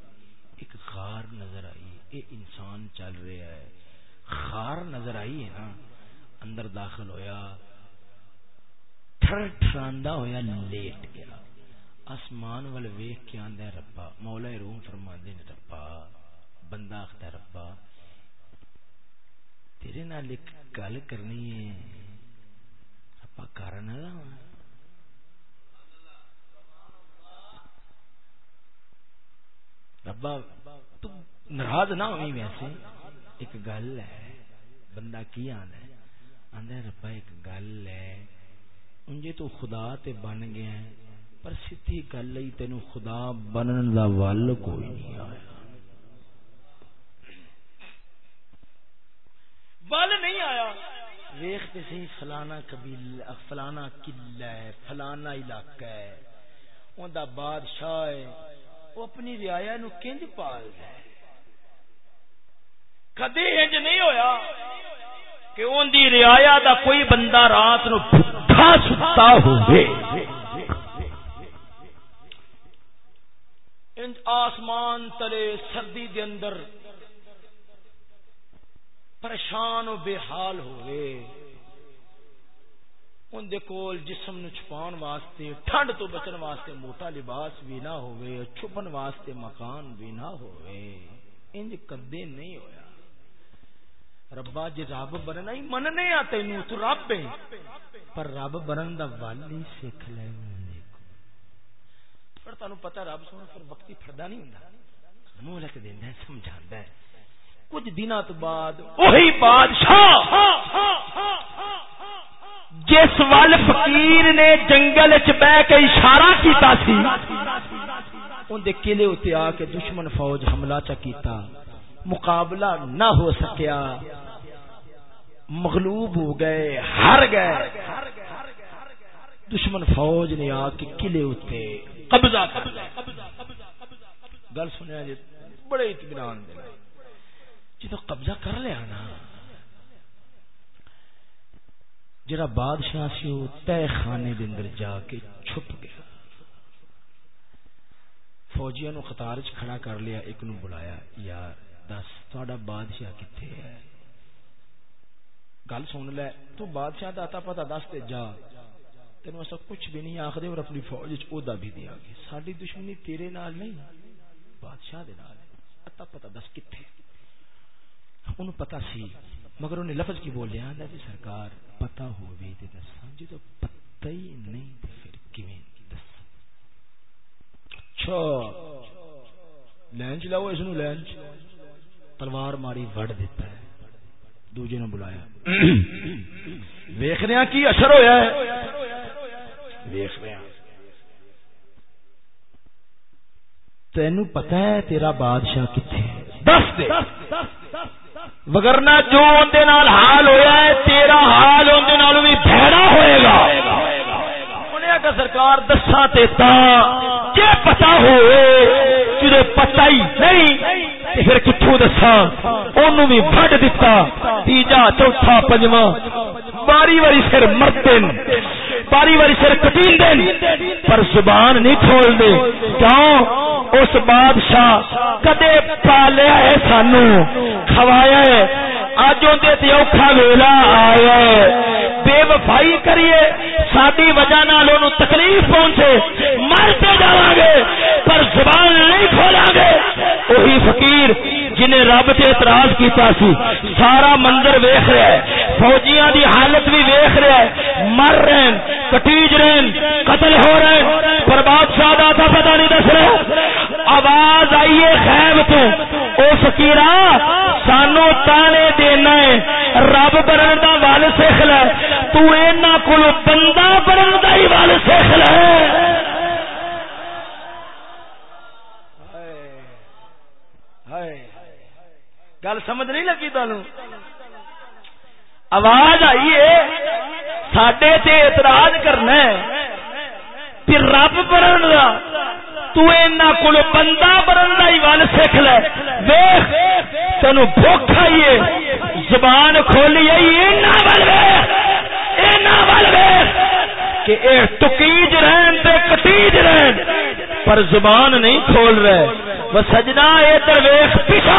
ایک غار نظر آئی۔ اے انسان چل رہا ہے۔ خار نظر آئی ہے نا۔ اندر داخل ہویا۔ ٹھر ٹھراندا ہویا، لیٹ گیا۔ آسمان وال ویکھ کے آندا ربا، مولا روح فرماندے نے، ربا، بندہ آخر ربا، تیرے نال ایک گل کرنی ہے۔ آپ کر ربا، تو ناراض نہ ہوئی ویسے، ایک گل ہے، بندہ کی آنا ہے؟ آدھا ربا، ایک گل ہے، انجے تو خدا تے بن گیا ہے، پر سیدھی گل ہی تینو خدا بنن دا ول کوئی نہیں آیا۔ ول نہیں آیا۔ ویختے سی، فلانا قبیل، فلانا قلعہ ہے، فلانا علاقہ ہے ان بادشاہ ہے وہ اپنی رعایا نو کنج پال ہے کدی انج نہیں ہویا کہ ان دی رعایا دا کوئی بندہ رات نو بھٹا ستا ہوئے۔ آسمان تلے سردی دے اندر پریشان و بے حال ہوئے۔ ان دے کول جسم نو چھپان واسطے، ٹھنڈ تو بچن واسطے موٹا لباس بھی نہ ہوئے چھپن واسطے مکان بھی نہ ہوئے انج کدے نہیں ہویا۔ ربا جی رب بننا ہی مننے آ تینو، تو رب ہے۔ پر رب بنن دا والی سکھ لے۔ پر تانوں پتہ رب سونا، پھر وقتی پھڑدا نہیں ہوندا۔ منہ لے کے دیندا ہے، سمجھاندا ہے۔ کچھ دن بعد وہی بادشاہ! جس وال فقیر نے جنگل چ بہ کے اشارہ کیتا سی ان دے قلعے اتنے آ کے دشمن فوج حملہ چا کیتا۔ مقابلہ نہ ہو سکیا۔ مغلوب ہو گئے، ہر گئے۔ دشمن فوج نے آ کے قلعے اتنے قبضہ گل سنیا جی بڑے اطمینان دے۔ جدو قبضہ کر لیا نا جڑا بادشاہ سی وہ تہ خانے دے اندر جا کے چھپ گیا۔ فوجیاں نو قطار وچ کھڑا کر لیا، ایک نو بلایا یار دس، تہاڈا بادشاہ کتے ہے؟ گل سن لے، تو بادشاہ دا اتا پتہ دس تے جا۔ تینو ایسا کچھ بھی نہیں آخدے اور اپنی فوج وچ عہدہ بھی دیا گے ساڈی دشمنی تیرے نال نہیں، بادشاہ دے نال۔ اتا پتہ دس کتے انہوں پتا سی مگر انہیں لفظ کی بول لیا جی سرکار پتا ہو تے دساں جی تو پتہ ہی نہیں تے پھر کیویں دساں؟ اچھا لینچ لاؤ اس نو لینچ تلوار ماری وڑ دیتا ہے، دوجے نے بلایا۔ ویکھنے کی اثر ہویا ہے؟ ویکھنے تینوں پتہ ہے تیرا بادشاہ کتنے دس دے۔ وگرنا جو اندے نال حال ہویا ہے، تیرا حال اندے نال بھی بھڑا ہوئے گا۔ انہیں اگر سرکار دسا تے تا کیا پتا ہوئے تجھے پتا ہی نہیں پھر کتوں دسا اونوں بھی بھڈ دتا۔ تیجا، چوتھا، پنجواں۔ باری باری سر مرتے باری باری سر کٹین دین پر زبان نہیں کھول دے کیوں؟ اس بادشاہ کدے پالیا ہے سانو؟ کھوایا ہے۔ اج اندر اوکھا ویلا آیا بے وفائی کریے۔ ساری وجہ نال تکلیف پہنچے۔ مرتے جا گے، پر زبان نہیں کھولا گے۔ وہی فقیر جنہیں رب سے اعتراض کیتا سی، سارا منظر ویخ رہا ہے۔ فوجیاں دی حالت بھی ویخ رہا ہے۔ مر رہے ہیں، کٹیج رہے ہیں، قتل ہو رہے ہیں۔ پر بادشاہ دا تھا پتہ نہیں دس رہے آواز آئیے خیب تو۔ او فقیرہ سانو تانے دینا ہے۔ رب بنن دا ول سکھ لے۔ تو اینا کول بندہ بنن دا ہی ول سکھ لے۔ گل سمجھ نہیں لگی تمہیں آواز آئیے۔ سڈے تے اعتراض کرنا پھر رب بنن دا۔ تو اینا کول بندہ بنن دا ہی ول سکھ لے۔ ویکھ تینو بھوک آئیے زبان کھولی آئی اینا ول ویکھ اینا ول ویکھ کہ اے ٹکیج رہن تے کٹیج رہن۔ پر زبان نہیں کھول رہے۔ وہ سجنا اے درویش پیچھا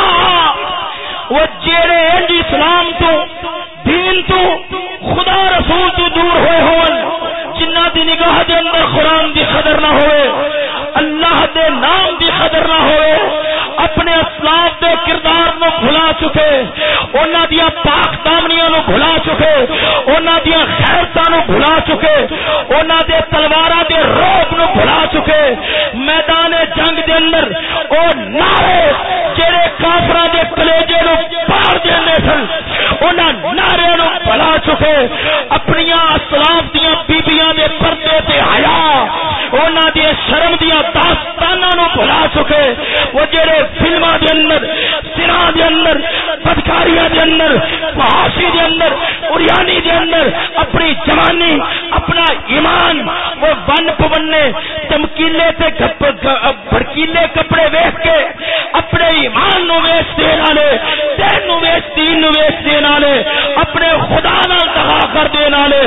وہ جیڑے انج اسلام تو، دین تو، خدا رسول تو دور ہوئے ہون، جنہ دی نگاہ دے اندر قرآن دی قدر نہ ہوئے۔ نام دی قدر نہ ہوئے، اپنے اسلام دے کردار نو بھلا چکے، انہاں دیا پاک دامنیاں نو بھلا چکے، انہاں دیا خیرتاں نو بھلا چکے، انہاں دے تلواراں دے روپ نو بھلا چکے۔ میدان جنگ دے اندر او نعرے جڑے کافراں دے کلیجے نو پاڑ دیندے سن، انہاں نعرے نو بھلا چکے اپنی اسلام دی بیبیاں دے پردے تے حیا، انہاں دی شرم دیا داستاناں نو بھلا سکے وہ جڑے فلماں دے اندر سنا دے اندر، بدکاریاں دے اندر معاشی دے اندر اوریانی دے اندر اپنی جوانی، اپنا ایمان، وہ ون پونے چمکیلے تے بھڑکیلے کپڑے ویچ کے اپنے ایمان نو ویچ دے والے دین نو ویچ دین نو ویچ دے والے اپنے خدا نال دغا کر دے والے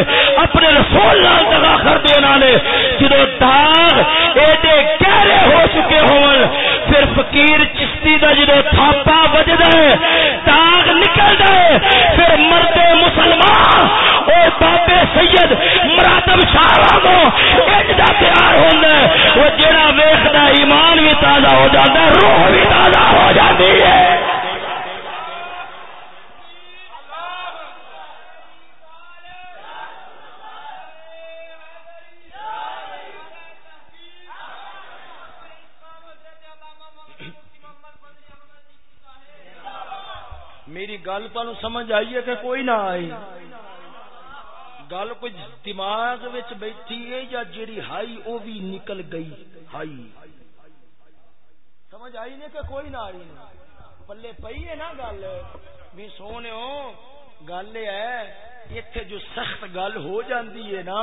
اپنے رسول نال دغا کر دے والے جدو داغ ایڈے گہرے ہو چکے ہون پھر فقیر چشتی دا جدو تھاپا ہے، داغ نکل جائے پھر مرد مسلمان اور بابے سید مراتب شاہ کو اجدا پیار ہوتا ہے۔ وہ جڑا ویختا ایمان بھی تازہ ہو جاتا ہے، روح بھی تازہ سمجھ آئی ہے کہ کوئی نہ آئی گل کوئی دماغ بیٹھی ہے یا جیڑی ہائی وہ بھی نکل گئی ہائی۔ سمجھ آئی نہیں کہ کوئی نہ آئی۔ پلے پئی ہے نا گل۔ بھی سونے گل ہے اتنے جو سخت گل ہو جاندی ہے نا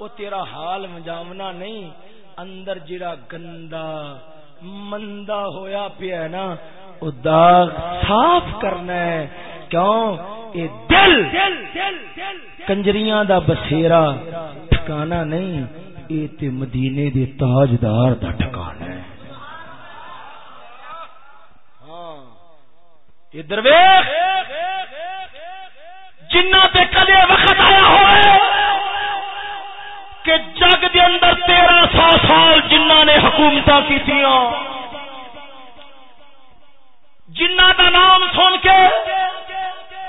وہ تیرا حال مجامنا نہیں۔ اندر جڑا گندا، مندا ہویا پیا ہے نا، او داغ صاف کرنا ہے۔ کیوں؟ اے دل! کنجریاں دا بسیرا ٹھکانا نہیں، اے تے مدینے دے تاجدار دا ٹھکانا ہے۔ ہاں۔ ادھر ویکھ جنہ تے کدے وقت آیا ہوئے، کہ جگ دے اندر تیرہ سو سال جنہ نے حکومت کی تھیاں جنہ دا نام سن کے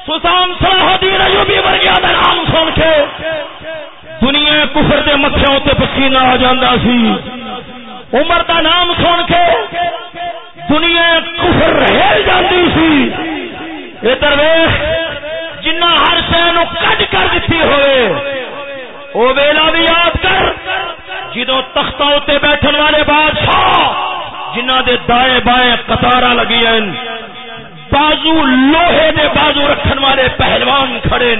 سلطان صلاح الدین ایوبی ورگیا دا نام سن کے دنیا کفر دے متھے تے پسینہ آ جاندا سی۔ عمر دا نام سن کے دنیا کفر رہل جاندی سی۔ ادھر ویکھ جنہ ہر شے نو کڈ کر دتی ہوئے، او ویلا بھی یاد کر جدو تختوں تے بیٹھن والے بادشاہ، جنہ دے دائیں بائیں قطارا لگی ہیں بازو لوہے دے بازو رکھن والے پہلوان کھڑے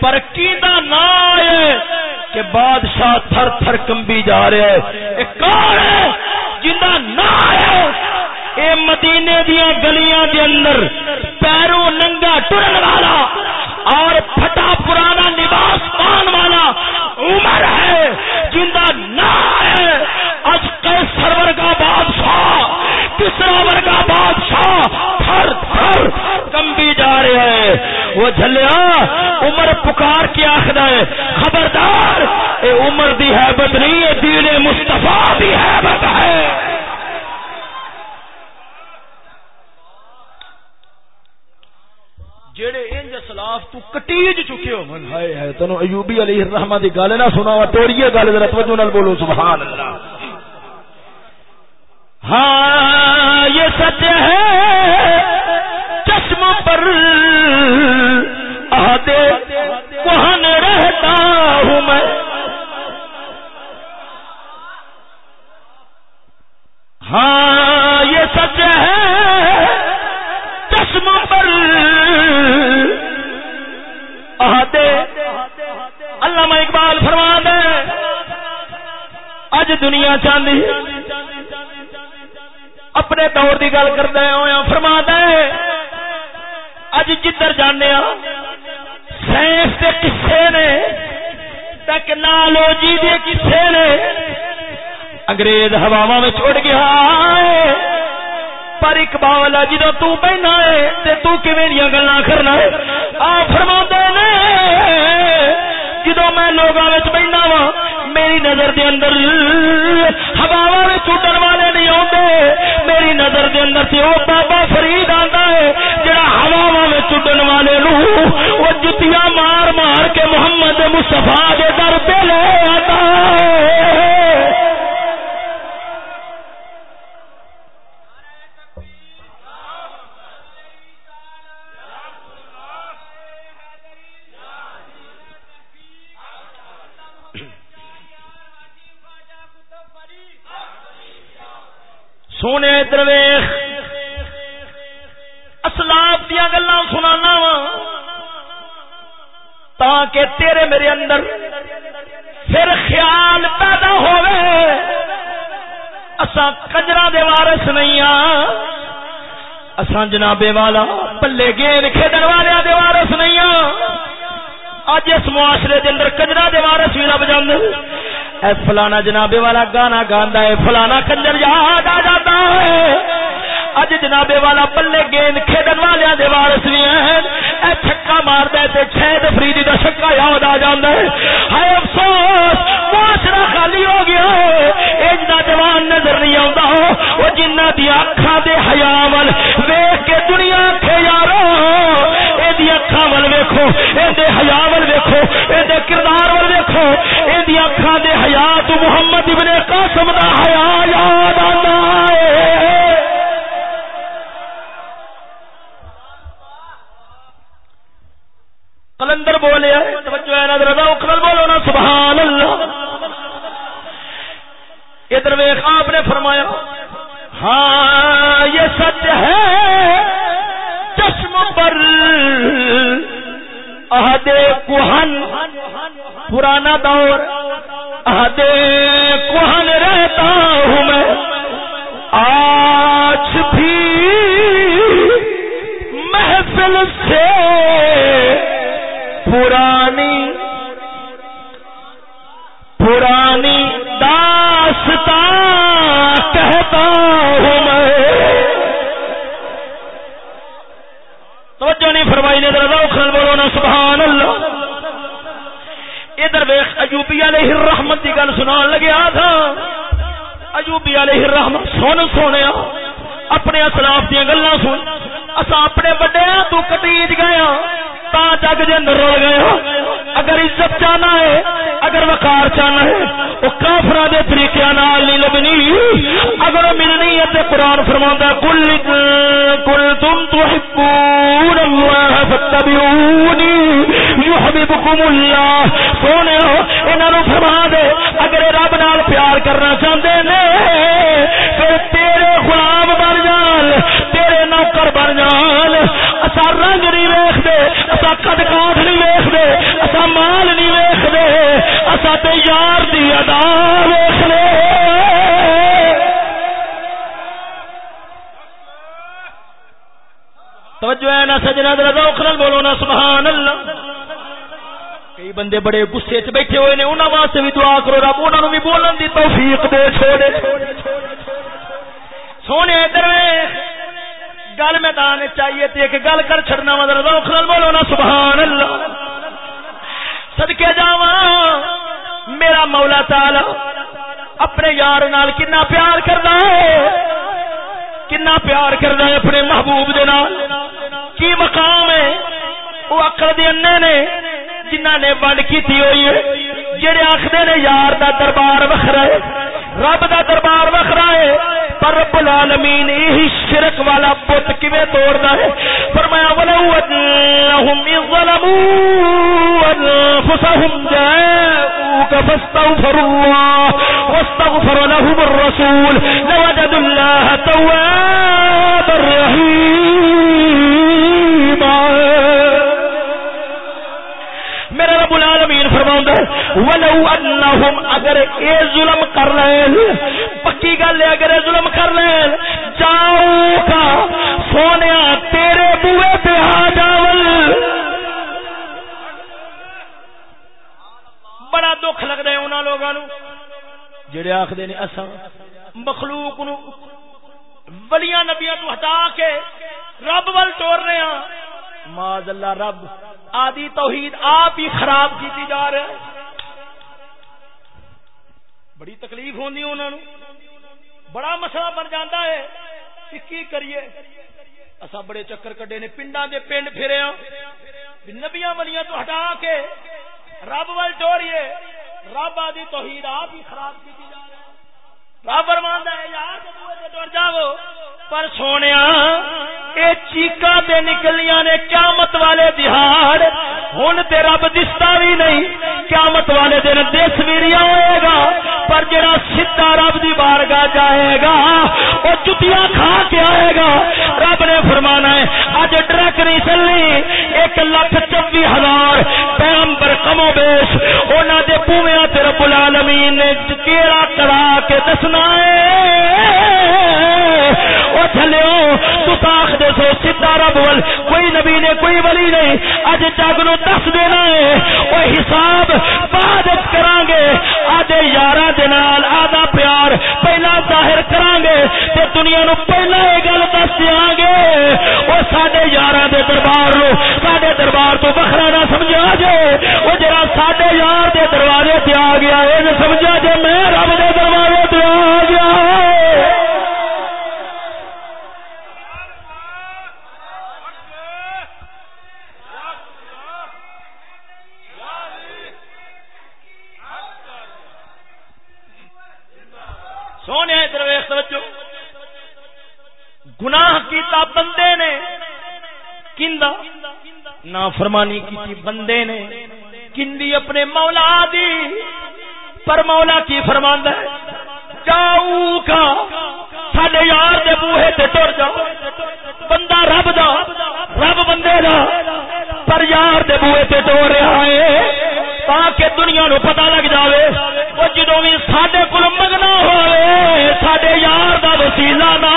پر کیدا نہ آئے کہ بادشاہ تھر تھر کمبی جا رہے ہیں کون ہے جنہ نہ آئے اے مدینے دیا گلیاں دے اندر پیروں ننگا ٹرن والا اور پھٹا پرانا لباس پان والا عمر ہے جنہ نہ آئے اج کے سرور کا بادشاہ، کسرا ورگا بادشاہ تھر تھر کمبی جا رہے ہیں۔ وہ جھلیا، عمر پکار کے آخر ہے، خبردار، اے عمر دی حیبت نہیں ہے، دین مصطفیٰ دی حیبت ہے۔ جڑے انج سلاف تو کٹیج چکے ہو من ہائے ہائے، تنو ایوبی علیہ الرحمہ دی گل نہ سنا وا توڑیے گل ذرا توجہ نال بولو، سبحان اللہ۔ ہاں یہ سچ ہے۔ چشم پر آدے کہن رہتا ہوں میں۔ ہاں یہ سچ ہے۔ چشم پر آدے علامہ اقبال فرما دے، اج دنیا چاندی اپنے دور کی گل کرتا ہوا فرما ہے، اج جدھر جانے سائنس کے کسے نے، ٹیکنالوجی کے کسے نے، انگریز ہوا میں چھوڑ گیا پر اقبال جدو تو بہنا ہے تو کیویں گلا کرنا ہے؟ آ فرما نے جدو میں لوگوں بہنا وا میری نظر دے اندر ہوا چوٹن والے نہیں آتے میری نظر دے اندر سے وہ بابا فرید آتا ہے، جڑا ہوا چڈن والے نو وہ جتیاں مار مار کے محمد مصطفیٰ کے در پہ لے آتا ہے۔ سونے درویش اسلاف دیا گلا سنا وا، تاکہ تیرے میرے اندر پھر خیال پیدا ہوئے۔ اسا کجرا دے وارث نہیں ہاں اساں جنابے والا پلے گیند کھیڈن والے دے وارث نہیں ہاں اج اس معاشرے دے اندر کجرا دے وارث بھی لب جاندے اے فلانا جنابے والا گانا گاندا ہے، فلانا کنجر یاد آ جاتا ہے۔ اج جنابے والا پلے گیند کھیڈن والے دے وارث بھی ہیں۔ اے چھکا ماردا ہے تے چھ فریدی دا چھکا یاد آ جاندا ہے۔ ہائے افسوس، معاشرہ خالی ہو گیا ہے۔ اے جنا جوان نظر نہیں آوندا۔ او جنہ دی اکھاں دے حیا ول ویکھ کے دنیا تے یارو، اے دی اکھاں ول ویکھو، اے دے حیا ول ویکھو، اے دے کردار ول ویکھو دے حیا تو محمد ابن قاسم دا حیا یاد آندا ہے۔ کلندر بولے توجہ ہے، نظر رضا اکمل بولو نا، سبحان اللہ۔ ادھر ویخ آپ نے فرمایا ہاں یہ سچ ہے۔ چشم پر اہدے کوہن پرانا دور اہدے کوہن رہتا ہوں میں۔ آج بھی محفل سے پرانی پرانی داستا کہتا ہوں میں۔ توجہ نہیں فرمائی نے، ذرا روخل بولو نا، سبحان اللہ۔ ادھر ویخ اجوبی علیہ الرحمت کی گل سنا لگیا تھا۔ اجوبی علیہ الرحمت سن سونے، اپنے اسلاف دیا گلا سن۔ اصا اپنے وڈیا تو کٹیج گیا تا جگ جن رل گیا اگر عزت چاہنا ہے، اگر وقار چاہنا ہے، وہ کافرا دے طریقے نال نہیں لبنی۔ اگر ملنی ہے تے قرآن فرماتا ہے کل کل تم تحبون اللہ فتبعونی یحببکم اللہ۔ سونے انہاں نو فرما دے۔ اگر رب نال پیار کرنا چاہندے نے پھر تیرے غلام بن جان، تیرے نوکر بن جان۔ اسا رنگ نہیں ویکھ دے اسا قد کاٹ اسا مال نہیں ویخ دے اسا تے یار دی ادا ویخ دے توجہ ہے نا سجنا درجہ اخرل بولو نا، سبحان اللہ۔ کئی بندے بڑے غصے چ بیٹھے ہوئے نے، انہاں واسطے بھی دعا کرو رب، انہاں نو بھی بولن دی توفیق دے، چھوڑے۔ سونے ادھر گل میدان چاہیے تے ایک گل کر چڑنا مدر روخ بولو نا، سبحان اللہ۔ سدکے جا میرا مولا تال اپنے یار نال کنا پیار کرنا ہے. کنا پیار کرنا ہے اپنے محبوب دے نال. کی مقام ہے؟ وہ اکڑ دے انے نے جنہ نے ونڈ کی ہوئی ہے، جڑے آخر نے یار دا دربار وکھرا ہے۔ رب دا دربار وکھرا ہے، پر رب العالمین یہی شرک والا بت کیویں توڑدا ہے؟ فرمایا، ولو انهم ظلموا انفسهم جاءوك فاستغفروا الله واستغفر لهم الرسول لوجدوا الله توابا رحيما فرماؤں ولو انہم اگر اے ظلم کر لیں پکی گل ہے اگر اے ظلم کر لیں جاؤ کا سونے تیرے بوئے پہ آ جاول. بڑا دکھ لگتا ہے انہوں لوگوں جڑے آخر نے اصا مخلوق نو ولیاں نبیاں تو ہٹا کے رب ول ٹور رہے ہیں ماض اللہ رب آدی توحید آپ ہی خراب کیتی جا رہے ہیں بڑی تکلیف ہوندی انہوں نے بڑا مسئلہ بن جاتا ہے کہ کی کریے۔ اسا بڑے چکر کڈے نے پنڈا دے پنڈ پھرے ہاں۔ نبیاں ولیاں تو ہٹا کے رب ول ٹوریے رب آدی توحید آپ ہی خراب کیتی جا رہے ہیں رب فرماندا ہے یار تے پر سونے اے چیکا تے نکلیاں نے قیامت والے دہاڑ۔ ہن تے رب دستا بھی نہیں، قیامت والے دن دس دیسویریا ہوئے گا۔ پر جڑا سیدھا رب دی بارگاہ جائے گا وہ چٹیاں کھا کے آئے گا۔ رب نے فرمانا ہے، اج ٹرک نہیں چلنی، ایک لاکھ چوبی ہزار کم و بیش۔ انہوں دے بویا تے رب العالمین نے کیڑا کرا کے دسنا ہے۔ وہ چلو تو آخ دے سو، سیدھا رب ول۔ کوئی نبی نے، کوئی ولی نہیں اج جگ نو دس دینا ہے۔ وہ حساب بعد کران گے اج یارہ دنال آدھا گے تے دنیا نو پہلا یہ گل دس دیا گے وہ سڈے یار دے دربار نو سڈے دربار تو بخرا نہ سمجھا جے وہ جرا سڈے یار دے دروازے تے آ گیا یہ سمجھا جے میں رب دے دروازے تے آ گیا سونے درویش گناہ کیتا بندے نے۔ کندا نا فرمانی کی بندے نے۔ کندی اپنے مولا دی۔ پر مولا کی فرماندا ہے؟ جاؤ کا ساڈے یار دے بوہے تے ٹر جاؤ بندہ رب دا، رب بندے دا۔ پر یار دے بوہے تے ٹر رہا ہے۔ تاکہ دنیا نو پتہ لگ جاوے۔ وہ جدو بھی سڈے کو مگنا ہوئے سڈے یار دا وسیلہ نہ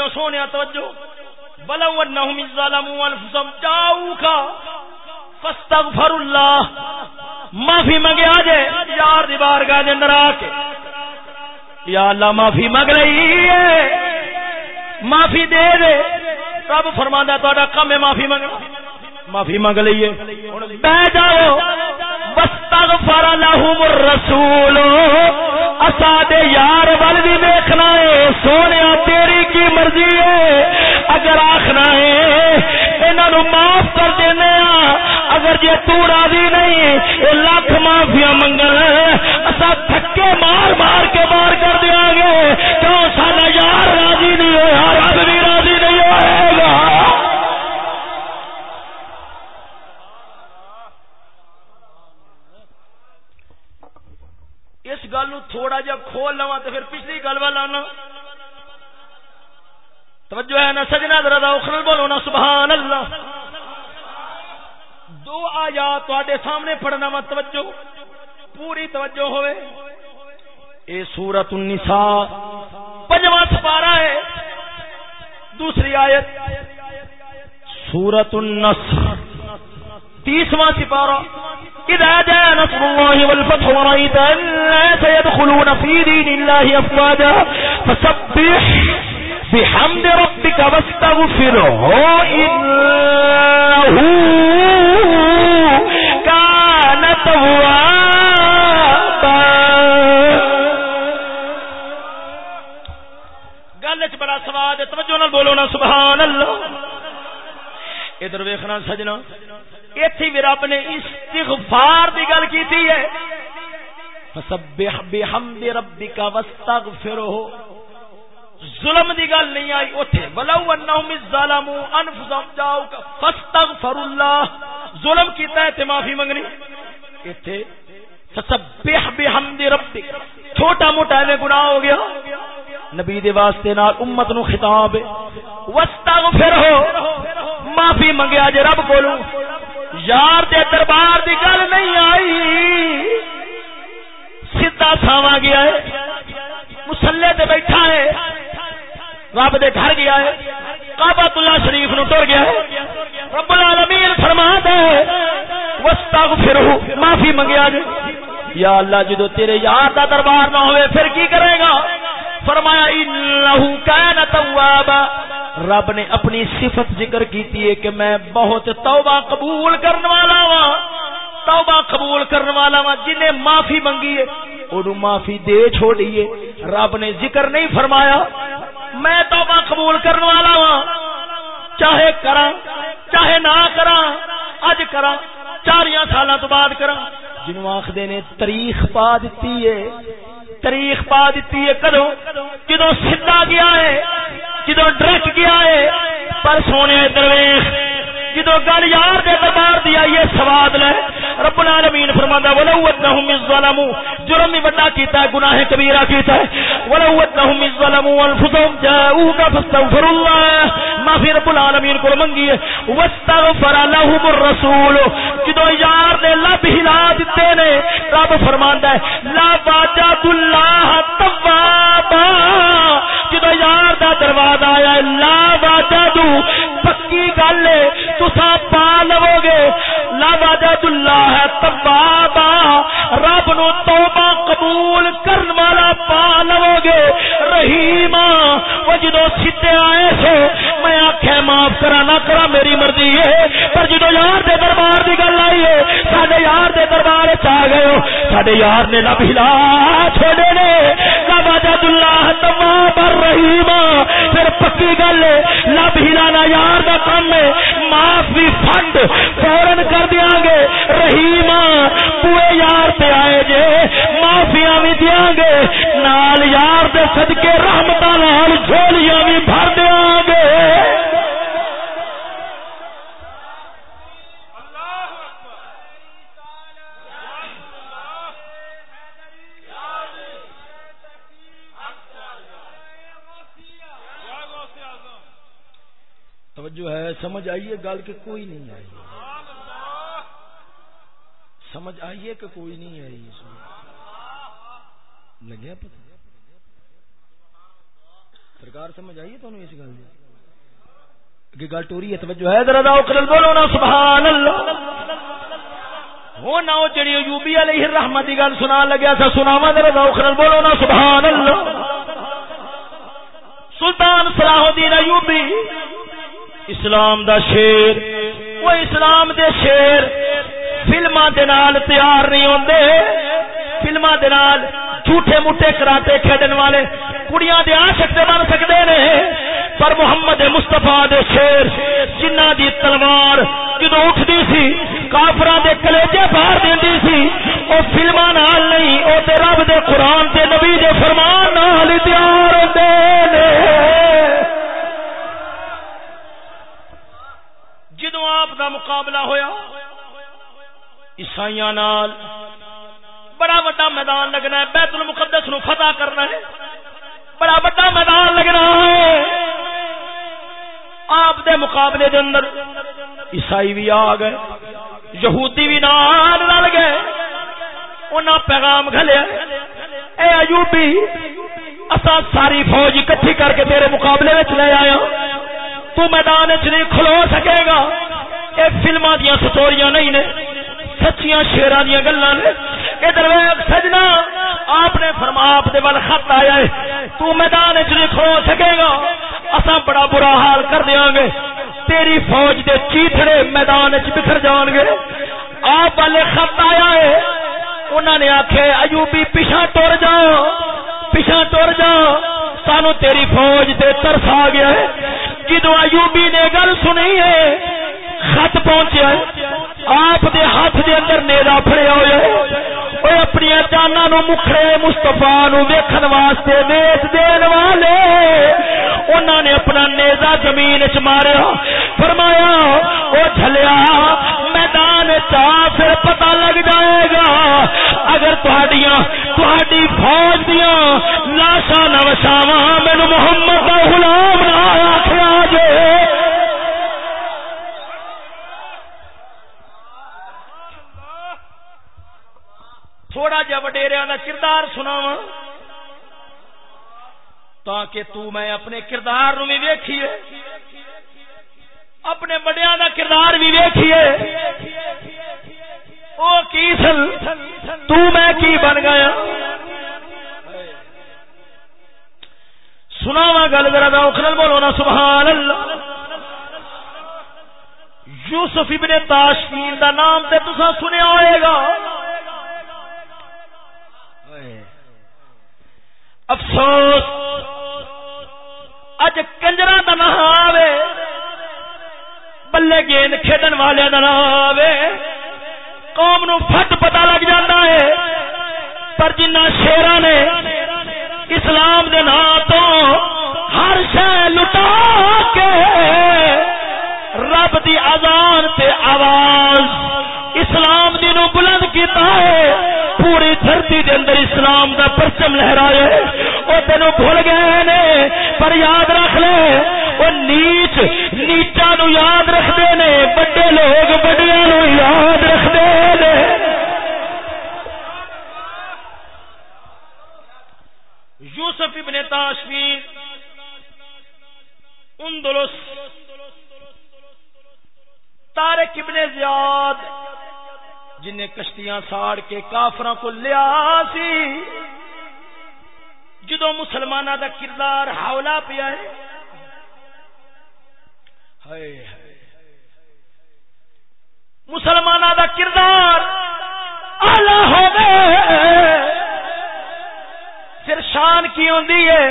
توجہ، سونے، توجہ۔ بلو انہم ظلموا انفسهم جاؤک فاستغفر اللہ معافی منگیا جے یار دی بارگاہ دے اندر آ کے۔ یا اللہ، معافی منگ رہی ہے۔ معافی دے دے۔ رب فرما تا کم ہے، معافی منگنا معافی منگ لیے۔ بہ جاؤ۔ بستغفر لهم الرسول۔ اساڈے یار ول بھی دیکھنا ہے۔ سونے تیری کی مرضی ہے؟ اگر آخنا ہے، انہوں معاف کر دینا اگر جی تو راضی نہیں، یہ لاکھ معافیا منگل اصا تھکے مار مار کے بار کر دیا گے۔ کیوں سارا یار راضی نہیں ہوا ہاں، رب بھی راضی نہیں ہوئے گا۔ اس گل تھوڑا جا کھول لوا تو پھر پچھلی گل والا توجہ ہے نا سجنا دردا اخرل بولو نا سبحان اللہ دو آیات تے سامنے پڑھنا وا، توجہ۔ پوری توجہ ہوئے۔ اے سورت النساء، پنجواں سپارا ہے۔ دوسری آیت سورت النصر۔ تیسواں سپارہ إذا جاء نصر الله والفتح ورأيت الناس يدخلون في دين الله أفواجا فسبح بحمد ربك واستغفره إنه كان توابا. گل چ بڑا سواد توجہ نال بولو نا، سبحان اللہ. ادھر ویکھنا سجنا ایتھے بھی رب نے استغفار دی گل کیتی ہے۔ فسبح بحمد ربک واستغفره. ظلم دی گل نہیں آئی اوتھے ولو انہم ظلموا انفسهم جاؤک فاستغفر اللہ ظلم کیتا ہے تے معافی منگنی۔ ایتھے فسبح بحمد ربک چھوٹا موٹا ایویں گناہ ہو گیا۔ نبی دے واسطے نال امت نو خطاب ہے۔ واستغفر ہو۔ معافی منگیا جے رب کولوں۔ یار دے دربار دی گل نہیں آئی، سیدھا ساواں گیا ہے۔ مسلے تے بیٹھا ہے۔ رب دے گھر گیا ہے کعبۃ اللہ شریف نو ٹر گیا ہے۔ رب العالمین فرما دے واستغفرہ معافی منگیا جے یا اللہ، جدو تیرے یار دا دربار نہ ہوئے، پھر کی کرے گا؟ فرمایا، انہو کان توابا۔ رب نے اپنی صفت ذکر کیتی ہے کہ میں بہت توبہ قبول کرنے والا ہوں توبہ قبول کرنے والا ہوں جنہیں معافی منگی ہے، انہوں معافی دے چھوڑیے رب نے ذکر نہیں فرمایا میں توبہ قبول کرنے والا ہوں چاہے کرا چاہے نہ کرا اج کرا چاریاں سالاں تو بعد کرا جنوں آخدے نے تاریخ پا دیتی ہے، تاریخ پا دیتی ہے کدو جدو سیدا گیا ہے جدو ڈرک گیا ہے، پر سونے درویش جدو گل یار دے دربار دی آئی ہے، سواد لے۔ رب العالمین فرماندا ولو انهم ظلموا۔ جرم بڑا کیتا ہے، گناہ کبیرہ کیتا ہے۔ ولو انهم ظلموا انفسهم جاءوك فاستغفر الله۔ ما رب العالمین کو منگی ہے۔ واستغفر لهم الرسول۔ جدو یار دے لب ہلا دتے نے، رب فرماندا ہے، لا واجد الله توابا۔ جدو یار دا دروازہ آیا ہے، لا واجد پکی گل ہے لا وجد اللہ تبابا، رب نو توبہ قبول کرن والا پا لو گے رحیم وہ جدو سیدے آئے سو میں آخیا معاف کرا، نہ کرا، میری مرضی ہے۔ پر جدو یار دے دربار دی گل آئی ہے سڈے یار دے دربار چ گئے ہو سڈے یار نے نہ ہلا چھوڑے نے۔ لا پھر پکی گل لب ہلانا یار دا کام ہے۔ معافی فنڈ فورن کر دیا گے۔ رحیم پورے یار پہ آئے جے۔ معافیا بھی دیا گے۔ نال یار دے صدقے رحمت نال جھولیاں بھی بھر دیا آئیے گل کہ کوئی نہیں آئی۔ سمجھ آئیے کہ کوئی نہیں آئی لگیا پتہ؟ سرکار سمجھ آئیے تو اس گل کی گل ٹوری ہے، توجہ ہے۔ ذرا داؤ بولو نا سبحان اللہ ہو نہ جڑی ایوبی علیہ الرحمت دی گل سنا لگیا تھا سناوا ذرا داؤ بولو نا سبحان اللہ سلطان صلاح الدین ایوبی۔ اسلام دا شیر، وہ اسلام دے شیر۔ فلما تیار نہیں ہوندے۔ فلما جھوٹے موٹے کراٹے کھیڈن والے کڑیاں دے عاشق تے بن سکتے نے۔ پر محمد مصطفیٰ دے شیر جنہ دی تلوار جدو اٹھتی سی کافرا دے کلیجے باہر دیندی سی، او فلما نال نہیں، او تے رب دے قرآن تے نبی دے فرمان نال تیار ہوندے دا مقابلہ ہویا۔ عیسائی نال بڑا بڑا میدان لگنا ہے۔ بیت المقدس نو فتح کرنا ہے۔ بڑا بڑا میدان لگنا ہے۔ آپ دے مقابلے دے اندر عیسائی بھی آ گئے۔ یہودی بھی نال لڑ گئے۔ انہاں پیغام گھلیا اے ایوبی اسا ساری فوج اکٹھی کر کے تیرے مقابلے وچ لے آیا۔ تو میدان چ نہیں کھلو سکے گا۔ یہ فلما دیا سٹوریاں نہیں نے، سچیاں شیران دیا گلا نے۔ ادھر سجنا، آپ نے فرما آپ دے ول خط آیا ہے۔ تو میدان چ نہیں کھلو سکے گا۔ اسا بڑا برا حال کر دیا گے۔ تیری فوج دے چیتڑے میدان چ بکھر جان گے۔ آپ والے خط آیا ہے۔ انہوں نے آخے ایوبی پیچھا ٹر جاؤ پیچھا ٹر جاؤ سانو تیری فوج تے ترس آ گیا ہے۔ جدو ایوبی نے گل سنی ہے خط پہنچیا آپ دے ہاتھ دے اندر نیرا پڑیا ہوا اپنی جانا نو مکھڑے مستفا نو ویکھن واسطے ویچ دین والے۔ انہوں نے اپنا نیزا زمین چ ماریا۔ فرمایا، او جھلیا، میدان چا پھر پتہ لگ جائے گا۔ اگر تہاڈیاں، تہاڈی فوج دیاں کردار سناوا تاکہ تو میں اپنے کردار نو بھی ویکھیے، اپنے بڑیا کا کردار بھی ویکھیے۔ او کی سن؟ تو میں کی بن گیا؟ سناوا گل ذرا اوکھل بولو نا سبحان اللہ یوسف ابن تاشفین دا نام تے تسا سنیا ہوئے گا۔ افسوس، اج کنجرا کا نہ آوے، بلے گیند کھیڈن والے کا نہ آوے۔ قوم نو فٹ پتا لگ جاتا ہے، پر جنہ شیرا نے اسلام دے نا تو ہر شہ لٹا کے آواز اسلام دینوں بلند کیتا ہے۔ پوری دھرتی دے اندر اسلام دا پرچم لہرائے وہ تینوں بھول گئے نے، پر یاد رکھ لے۔ وہ نیچ نیچا نو یاد رکھتے نے۔ بڑے لوگ بڑیا نو یاد رکھتے نے۔ یوسف ابن تاشمیر، اندلس، تارک ابن زیاد جن نے کشتیاں ساڑ کے کافروں کو لیا سی۔ جدو مسلمانوں کا کردار ہاولا پیا ہے۔ مسلمانوں کا کردار آلہ ہو پھر شان کی ہوتی ہے؟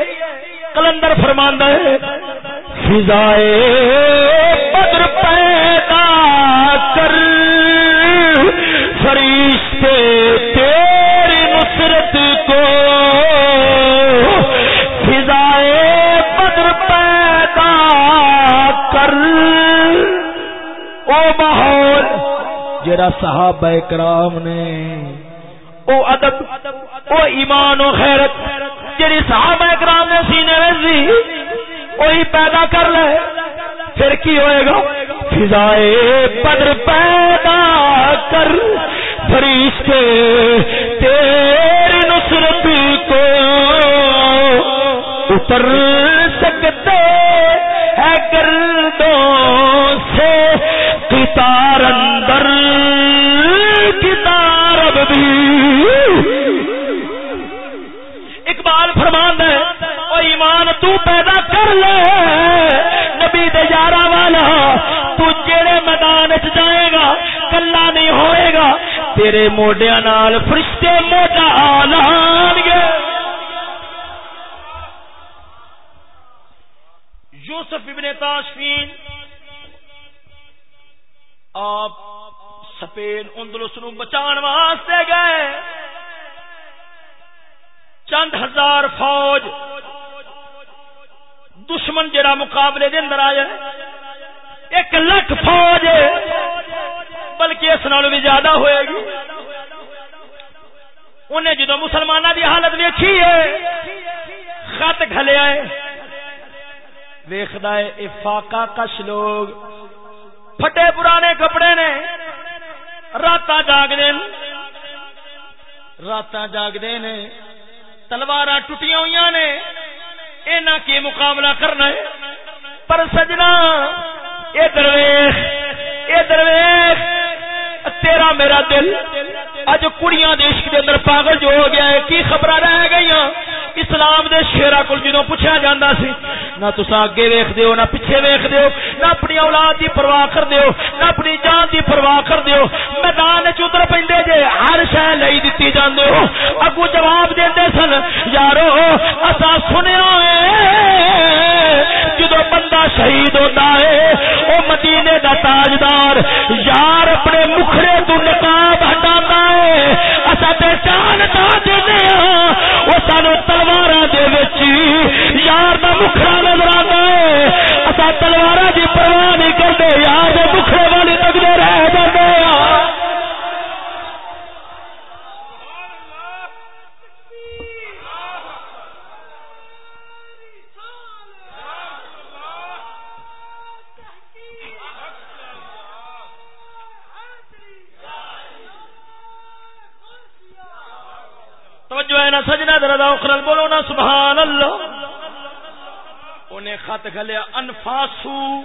کلندر فرماندہ ہے، فضائے بدر پیدا او ماحول جرا صحابہ کرام نے، او ادب، او ایمان و خیرت جی صحابہ کرام نے سینے میں سی وہی پیدا کر لے، پھر کی ہوئے گا؟ فضائے پدر پیدا کر فرشتے تیری نصرت کو اتر سکتے ہے گردوں سے کتار اندر، کتار اب بھی۔ اقبال فرمان ہے، او ایمان تو پیدا کر لے، نبی دے یارا والا، تو جڑے میدان چ جائے گا، کلا نہیں ہوئے گا، تیرے موڈیا نال فرشتے موڈا آلان گے۔ یوسف ابن تاشفین آپ سپین اندلس نو بچان واسطے گئے۔ چند ہزار فوج دشمن جڑا مقابلے دے اندر آیا ایک لکھ فوج بلکہ اس نال بھی زیادہ ہوئے گی۔ انہیں جدو مسلمانوں کی حالت ویکھی ہے، خط گلیا ہے ویخد ہے کش لوگ۔ پھٹے پرانے کپڑے نے رات جاگ رات جاگتے نے تلوار ٹوٹیاں ہوئی نے، اینا کی مقابلہ کرنا ہے؟ پر سجنا، اے درویش اے درویش تیرا میرا دل؟ اج کڑیاں دیش کے اندر پاگل جو ہو گیا ہے، کی خبر رہ گئی اسلام دے شیرا کو جدو پوچھا جاتا سی، نہ تسا اگے ویخ دیو نہ پیچھے ویخ دیو نہ اپنی اولاد دی پرواہ کر دیو نہ اپنی جان دی پرواہ کر دیو میدان چتر پہ جے ہر شہ لئی دتی جاندے ہو۔ اگو جواب دے سن، یارو اصا سنیا جدو بندہ شہید ہوتا ہے وہ کا تاجدار یار اپنے مکھڑے تو نقاب ہٹا ہے۔ اصا تے دے ہاں۔ وہ سانو تلوار یار کا مکھرا نظر آتا ہے۔ اصا تلوار کی پرواہ نہیں کرتے، یار کے مکھرے والی تگڑے رہ جاتے توجہ ہے نا سجنا دردا اخرل بولو نا سبحان اللہ انہیں خط گلیا انفاسو۔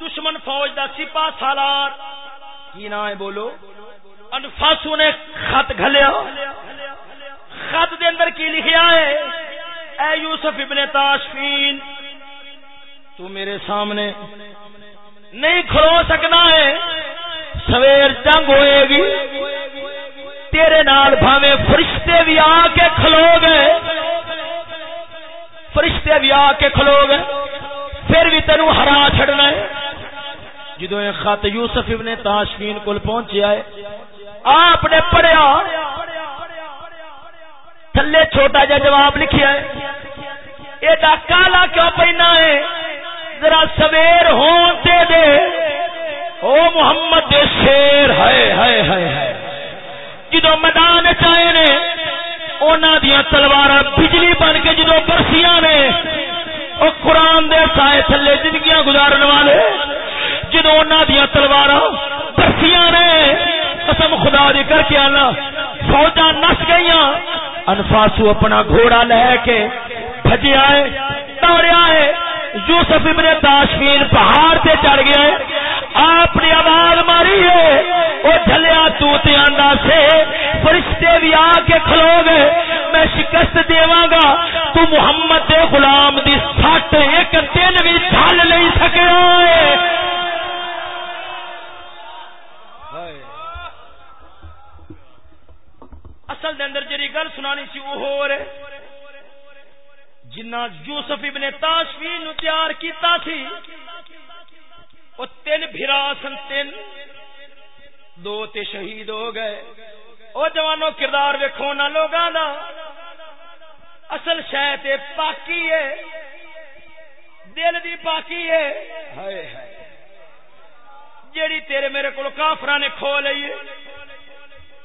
دشمن فوج دا سپا سالار۔ کی نا ہے بولو؟ انفاسو نے خط گلیا خط دے اندر کی لکھیا ہے؟ اے یوسف ابن تاشفین، تو میرے سامنے نہیں کھلو سکنا ہے۔ سویر جنگ ہوئے گی۔ تیرے نال بھاوے فرشتے بھی آ کے کھلو گئے فرشتے بھی آ کے کھلو گئے پھر بھی تینوں ہرا چڑنا ہے. جدو یہ خط یوسف ابن تاشمین کو پہنچیا ہے، آپ نے پڑھیا. تھلے چھوٹا جا جواب لکھیا ہے. یہ کالا کیوں پہنا ہے؟ ذرا سویر ہون دے دے. او محمد دے شیر ہے ہے ہے ہے جدو میدان چائے نے، اونا دیا تلوار بجلی بن کے جدو برسیاں نے، او قرآن دے سائے تھلے زندگیاں گزارن والے، جدو دیا تلوار برسیاں نے، قسم خدا دی کر کے آنا فوجا نس گئی انفاسو اپنا گھوڑا لے کے بھجے آئے دوڑے آئے، یوسف ابن تاشفین پہاڑ سے چڑھ گیا ہے آپ نے آواز ماری ہے۔ وہ جلیا توتیاں سے، فرشتے بھی آ کے کھلو گئے۔ میں شکست دیواں گا۔ تو محمد دے غلام دی سٹ ایک دن بھی ڈھل نہیں سکے اصل دے اندر جڑی گل سنانی سی وہ ہو رہے جنہ یوسف ابن تاشفی نو تیار کیتا سی۔ وہ تین بھرا سن تین۔ دو تے شہید ہو گئے۔ او جوانو کردار ویکھو نہ لوگاں دا۔ اصل شے تے پاکی ہے۔ دل دی پاکی ہے۔ ہائے ہائے۔ جیڑی تیرے میرے کول کافراں نے کھو لئی ہے۔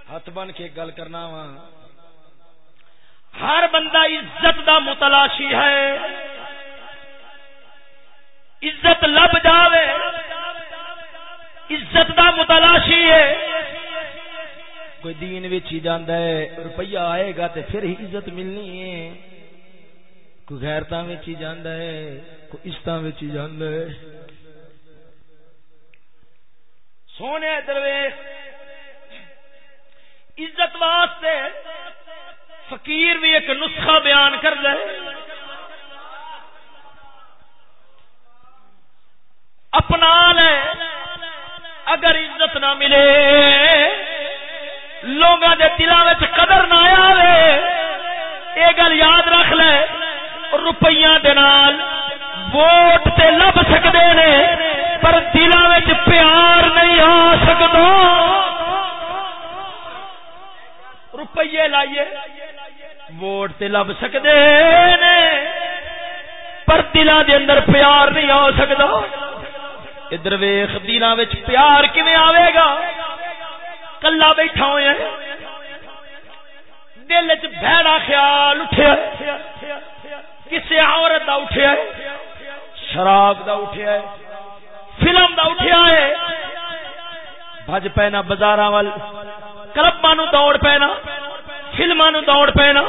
ہاتھ بن کے گل کرنا وا۔ ہر بندہ عزت دا متلاشی ہے۔ عزت لب جاوے، عزت دا متلاشی ہے۔ کوئی دین وچ ہی جاندا ہے، روپیہ آئے گا تے پھر ہی عزت ملنی ہے۔ کوئی غیرتاں وچ ہی جاندا ہے، کوئی عزتاں وچ ہی جاندا ہے۔ سونے درویش، عزت واسطے فقیر بھی ایک نسخہ بیان کر دے۔ اپنا لے۔ اگر عزت نہ ملے لوگ دلوں قدر نہ آئے یہ گل یاد رکھ لے روپیہ ووٹ تے لب سکتے نے، پر دلوں پیار نہیں آ سکتا روپیے لائیے، ووٹ تے لب سکتے نے، پر دلوں دے اندر پیار نہیں آ سکتا ادھر ویخ دلوں پیار کیویں آئے گا؟ کلا بیٹھا ہوا دل چ بہڑا خیال اٹھیا کسی عورت دا اٹھیا شراب دا اٹھیا فلم دا اٹھیا ہے۔ بج پینا بازار وال کلبا نو دوڑ پینا فلما نو دوڑ پینا۔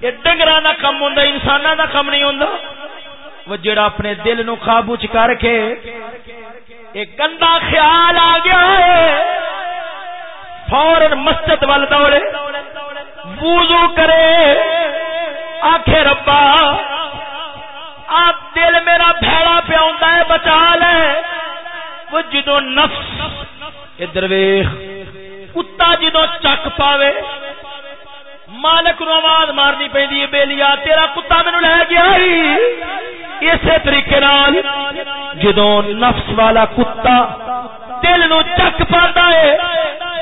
یہ ڈنگر کا کم ہوں انسان کا کم نہیں ہوں وہ جڑا اپنے دل نو قابو چ کر کے ایک گندا خیال آ گیا ہے۔ فورن مسجد وال دوڑے۔ وضو کرے۔ آخے ربا۔ آپ دل میرا بھڑا پیا ہے، بچا لے۔ وہ جدو نفس ادھر ویخ کتا جدو چک پاوے، مالک نو آواز مارنی پہ بے لیا، تیرا کتا مینو لے گیا اسی طریقے جدو نفس والا کتا دل نو چک پاتا ہے،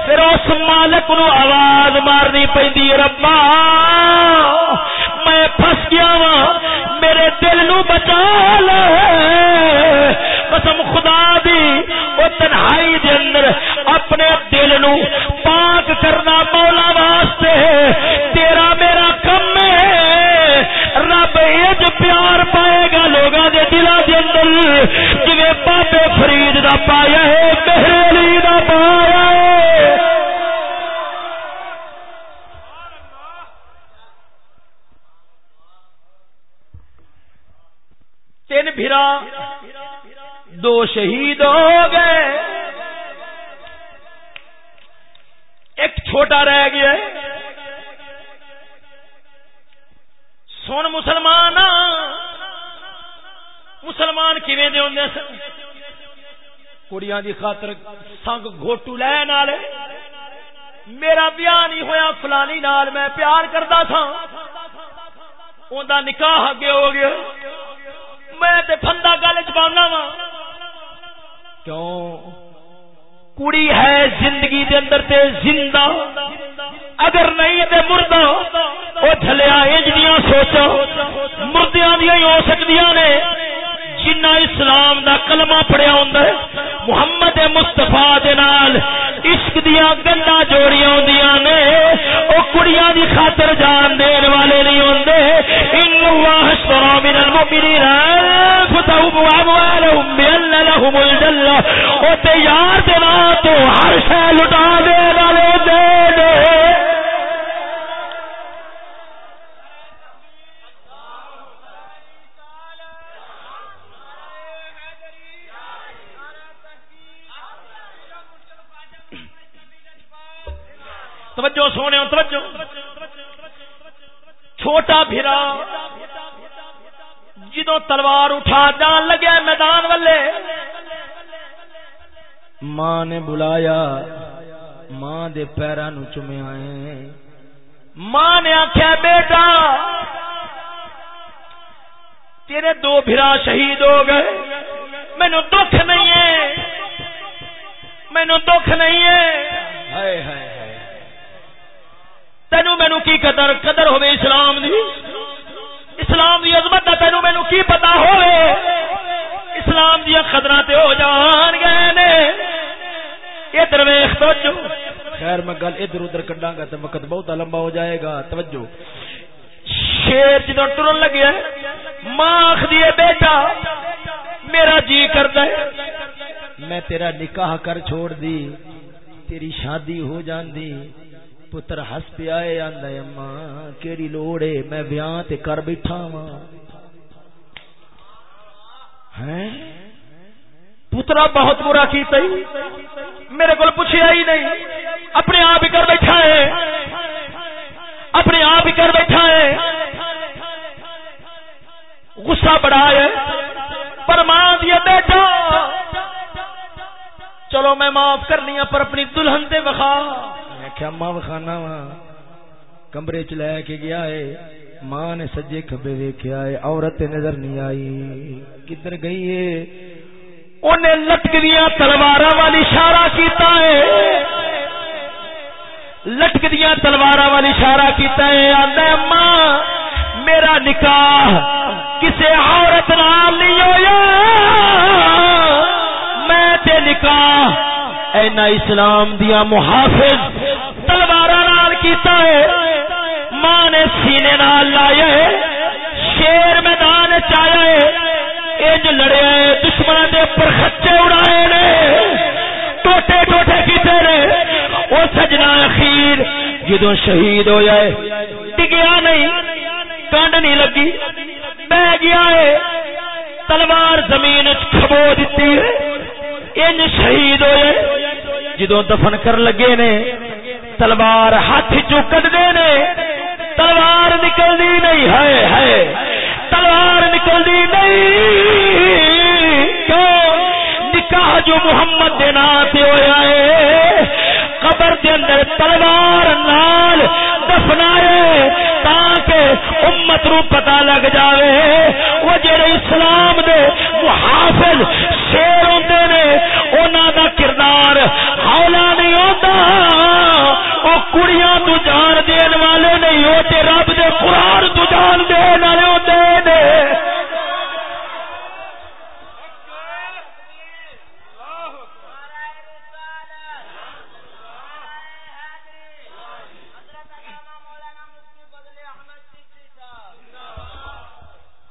پھر اس مالک نو آواز مارنی پی ربا، میں پھس گیا وا میرے دل نو بچا لے۔ قسم خدا دی، وہ تنہائی دے اندر اپنے دل نو پاک کرنا مولا واسطے تیرا میرا دلوں جی بابے فرید کا پایا ہے میرے علی کا پایا ہے تین بھرا دو شہید ہو گئے ایک چھوٹا رہ گیا سن مسلمان مسلمان کیویں دے ہوندے سن؟ کڑیاں دی خاطر سنگ گھوٹو لے نال میرا بیاہ نہیں ہویا، فلانی نال میں پیار کردا تھا۔ اوندا نکاح اگے ہو گیا۔ میں تے پھندا گل چ وا۔ کیوں؟ کڑی ہے زندگی دے اندر تے زندہ۔ اگر نہیں تے مردہ۔ او جھلیا انجیاں سوچو مردیاں دی ہو سکدیاں نے۔ جنہ اسلام دا کلمہ پڑھیا ہوندا ہے، محمد مصطفی گندا جوڑیاں ہوندیاں نے، او کڑیاں دی خاطر جان دین والے نہیں ہوندے۔ ان اللہ اشترى من المؤمنین انفسهم واموالهم بان لهم الجنہ۔ او تے یار دے تو ہر شے لٹا دے والے دے دے۔ توجہ سونے توجہ۔ چھوٹا پھرا جدو تلوار اٹھا جان لگے میدان والے، ماں نے بلایا، ماں دے پیرا نو چومیا ماں نے آخیا بیٹا، تیرے دو بھرا شہید ہو گئے۔ مینو دکھ نہیں ہے۔ مینو دکھ نہیں ہے۔ تینو مینو کی قدر؟ قدر ہوئے اسلام دی۔ اسلام دی عظمت دا تینو مینو کی پتا ہوئے اسلام دیا قدر تے ہو جان گئے نے۔ ادھر ویخ توجہ۔ خیر میں گل ادھر ادھر کڈا گا تو وقت بہت لمبا ہو جائے گا۔ توجہ۔ شیر جدو ٹرن لگیا ماں آخری بیٹا میرا جی کرتا ہے۔ میں تیرا نکاح کر چھوڑ دی تیری شادی ہو جان دی پتر ہس پیا اما، کیڑی لوڑ ہے؟ میں ویاہ تے کر بیٹھا وا پترا بہت برا کی میرے کو پوچھا ہی نہیں۔ اپنے آپ ہی کر بیٹھا ہے۔ اپنے آپ ہی کر بیٹھا ہے۔ غصہ بڑا ہے۔ پر ماں دیا بیٹا چلو میں معاف کرنی پر اپنی دلہن دے وخا۔ آخیا ماں وکھانا وا۔ کمرے چ لے کے گیا ہے۔ ماں نے سجے کبے ویکیا ہے عورت نظر نہیں آئی۔ کدھر گئی ہے؟ انہیں لٹکدیا تلوار والی اشارہ کیتا ہے۔ لٹکدیا تلوار والی اشارہ کیتا ہے۔ آدھا ماں میرا نکاح کسے عورت نال نہیں ہویا۔ میں اینا اسلام دیا محافظ تلوار نال کیتا ہے۔ ماں نے سینے نال لایا ہے۔ شیر میدان چایا ہے۔ انج لڑے دشمن دے پر خچے اڑائے نے۔ ٹوٹے ٹوٹے کیتے نے۔ او سجنا اخیر جدو شہید ہو جائے ٹگیا نہیں، کنڈ نہیں لگی۔ بہ گیا ہے۔ تلوار زمین کھبو دیتی ہے۔ ان شہید ہوئے۔ جدو دفن کر لگے نے، تلوار ہاتھ چو دے نے، تلوار نکلتی نہیں ہے ہے تلوار نکلتی نہیں۔ کیوں؟ نکاح جو محمد دے نام ہوا ہے قبر کے اندر تلوار نال دفنائے تاکہ امت رو پتا لگ جاوے۔ وہ جڑے اسلام دے محافظ شیر ہوندے نے، انہاں دا کردار ہولا نہیں ہوندا او کڑیاں تو جان دین والے نہیں ہوتے رب دے قران تو جان دین والے ہوندے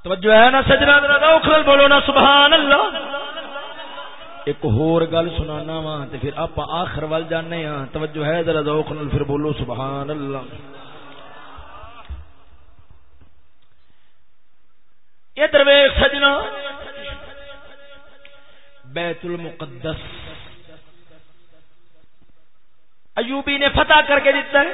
توجہ ہے نا سجنا ذرا بولو نا سبحان اللہ ایک ہور گل سنانا وا تے پھر آپ آخر وال جانے ہاں۔ توجہ ہے ذرا ذوق نال پھر بولو سبحان اللہ یہ درویش سجنا۔ بیت المقدس۔ ایوبی نے فتح کر کے دیتا ہے۔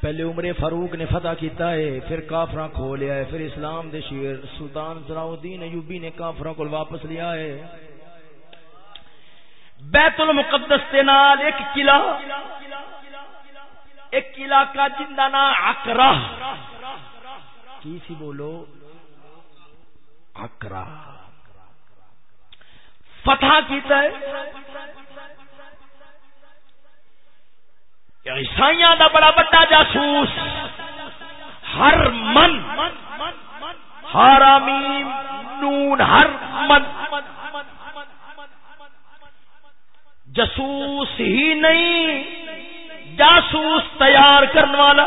پہلے عمر فاروق نے فتح کیتا ہے، پھر کافراں کھو لیا ہے، پھر اسلام دے شیر سلطان ضیاء الدین ایوبی نے کافراں کو واپس لیا ہے۔ بیت المقدس کے نال ایک قلعہ ایک قلعہ کا جندا نام اکرا کی سی بولو؟ اکرا فتح کیتا ہے۔ یعنی عیسائیاں دا بڑا بڑا جاسوس، ہر من، ہر نون، ہر من۔ جسوس ہی نہیں، جاسوس تیار کرنے والا۔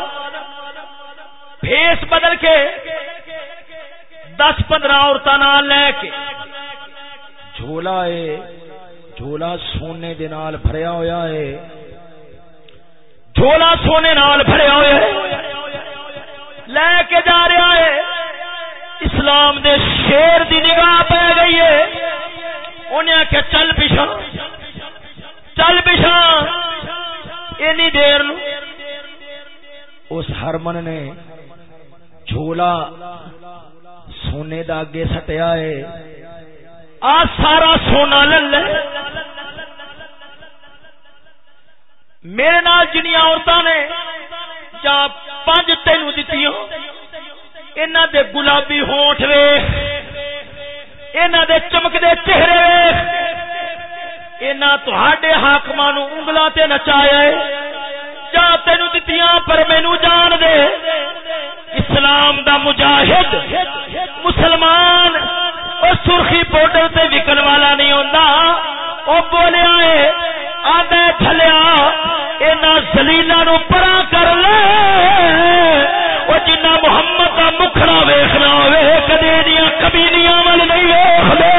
فیس بدل کے دس پندرہ عورتوں لے کے جھولا ہے، جھولا سونے دے نال بھریا ہویا ہے۔ جھولا سونے نال بھریا ہویا ہے۔ لے کے جا رہا ہے۔ اسلام دے شیر دی نگاہ پہ گئی ہے۔ انہیں آخیا چل پیچھا چل پیچھا اینی دیر اس ہرمن نے جھولا سونے دا اگے سٹیا ہے۔ آ سارا سونا لے۔ میرے نال جنیا عورتوں نے جا پانچ تین دیتی انہوں دے گلابی ہونٹ وے انہوں دے چمکدے چہرے وے انہوں تے حاقم انگلا تے نچایا ہے۔ جا تین دیتی پر مینو جان دے۔ اسلام دا مجاہد، مسلمان، اور سرخی پوڈر سے وکن والا نہیں ہوتا وہ بولیا ہے آدھے تھلیا یہاں زلیلا نو پرا کر لے۔ وہ جنا محمد کا مکھڑا ویخنا ہوے کدی دیا ول نہیں ویخ لے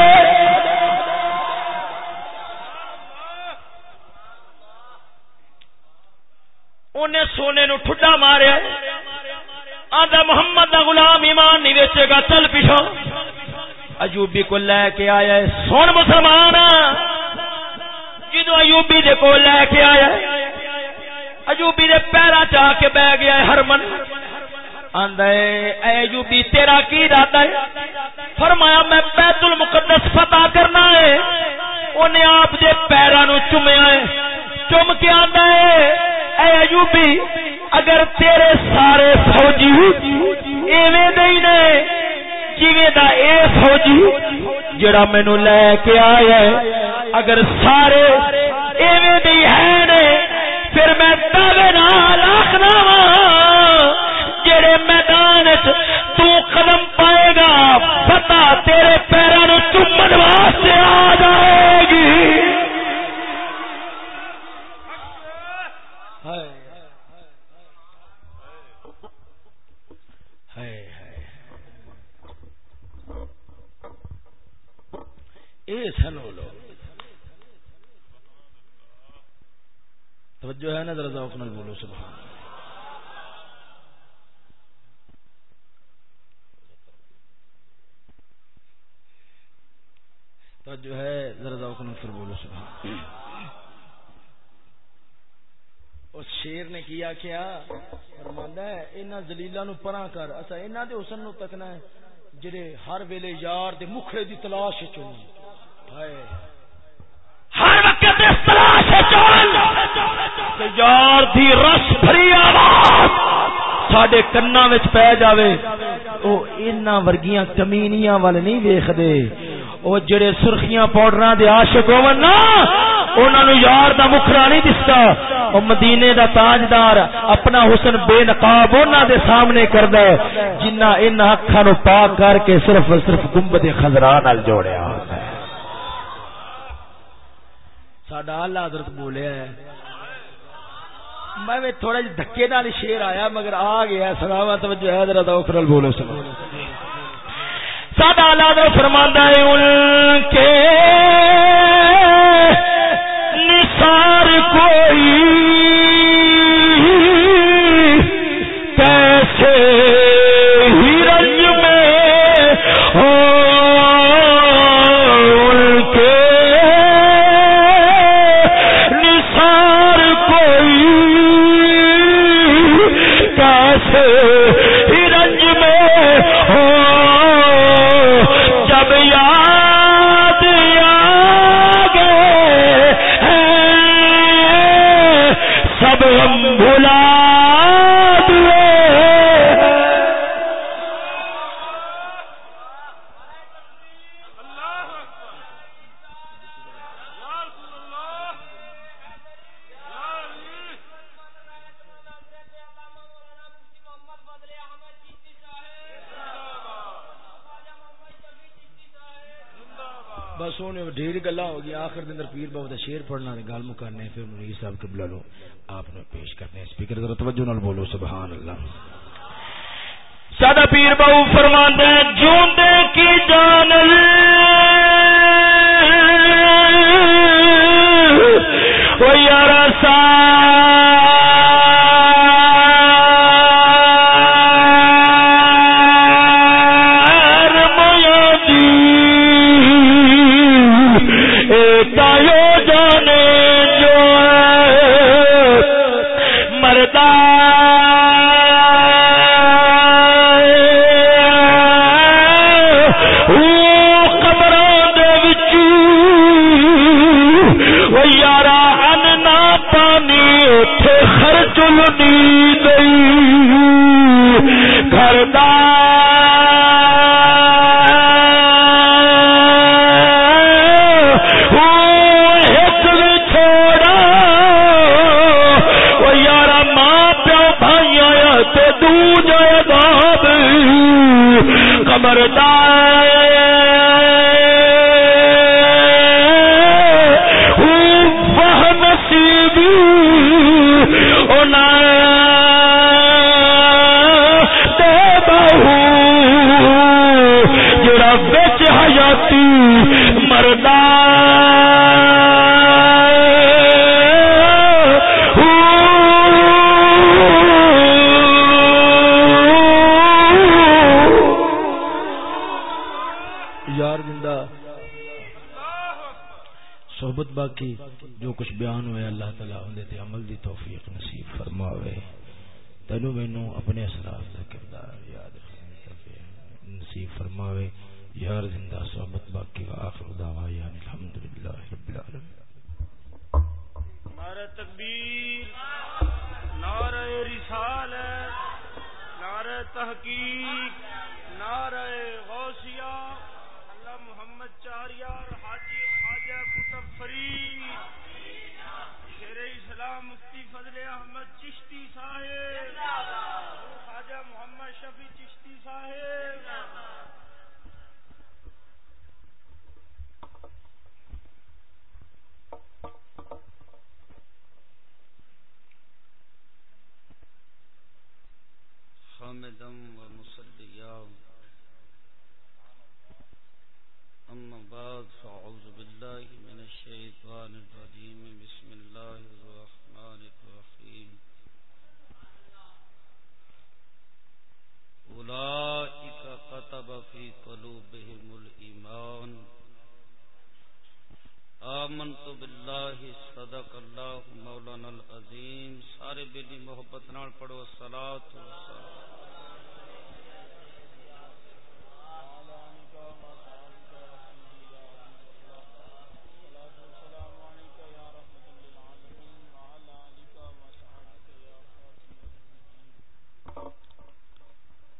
انہیں سونے نو ٹھڈا ماریا۔ آدھا محمد دا غلام ایمان نہیں ویچے گا، چل پیچھو ایوبی کو لے کے آیا سن مسلمان جدو ایوبی دے کو لے کے آیا ہے، ایوبی دے پیرا چاہ کے بہ گیا ہے، ہرمن۔ آندا اے ایوبی، تیرا کی ارادہ ہے؟ فرمایا، میں بیت المقدس فتح کرنا ہے۔ انہیں آپ دے پیرا نو چومیا ہے۔ چوم کے آندا ہے، اے ایوبی، اگر تیرے سارے فوجی ایویں دے نے جویں دا اے فوجی جڑا مینوں لے کے آیا ہے، اگر سارے ایویں دی ہے نے پھر میں دعوے نال ہے نا ذرا ذوق نال بولو سبحان توجہ ہے ذرا ذوق نال پھر بولو سبحان اس شیر نے کیا کیا فرماندا ہے، انہاں ذلیلاں نو پراں کر۔ اچھا انہاں دے حسن نو تکنا ہے، جڑے ہر ویلے یار دے مکھڑے دی تلاش وچ ہون ہر وقت اس یار دی رس بھری آواز! سڈے کنا پی جائے وہ اینا ورگیاں کمینیاں وال نہیں ویختے وہ جڑے سرخیاں پاؤڈر دے عاشق ہون نا انہوں یار دا مکھرا نہیں دستا۔ وہ مدینے دا تاجدار اپنا حسن بے نقاب انہوں دے سامنے کرد جنہ ان اکھا نو پاک کر کے صرف صرف گنبد خزرا نال جوڑیا ہوتا ہے۔ ساڈا آلہ حضرت بولیا ہے میں تھوڑا جی دھکے نال شیر آیا مگر آ گیا سلامت توجہ ہے ذرا اوکھرل بولو سلام ساڈا آلہ حضرت فرماندا ہے ان کے نثار کوئی بابو کا شیر پڑھنا گل مکانے، پھر منیر صاحب کے بلا لو آپ نے پیش کرنے اسپیکر ذرا توجہ نال بولو، سبحان اللہ۔ سادہ پیر بابو فرما دے جوندے کی جان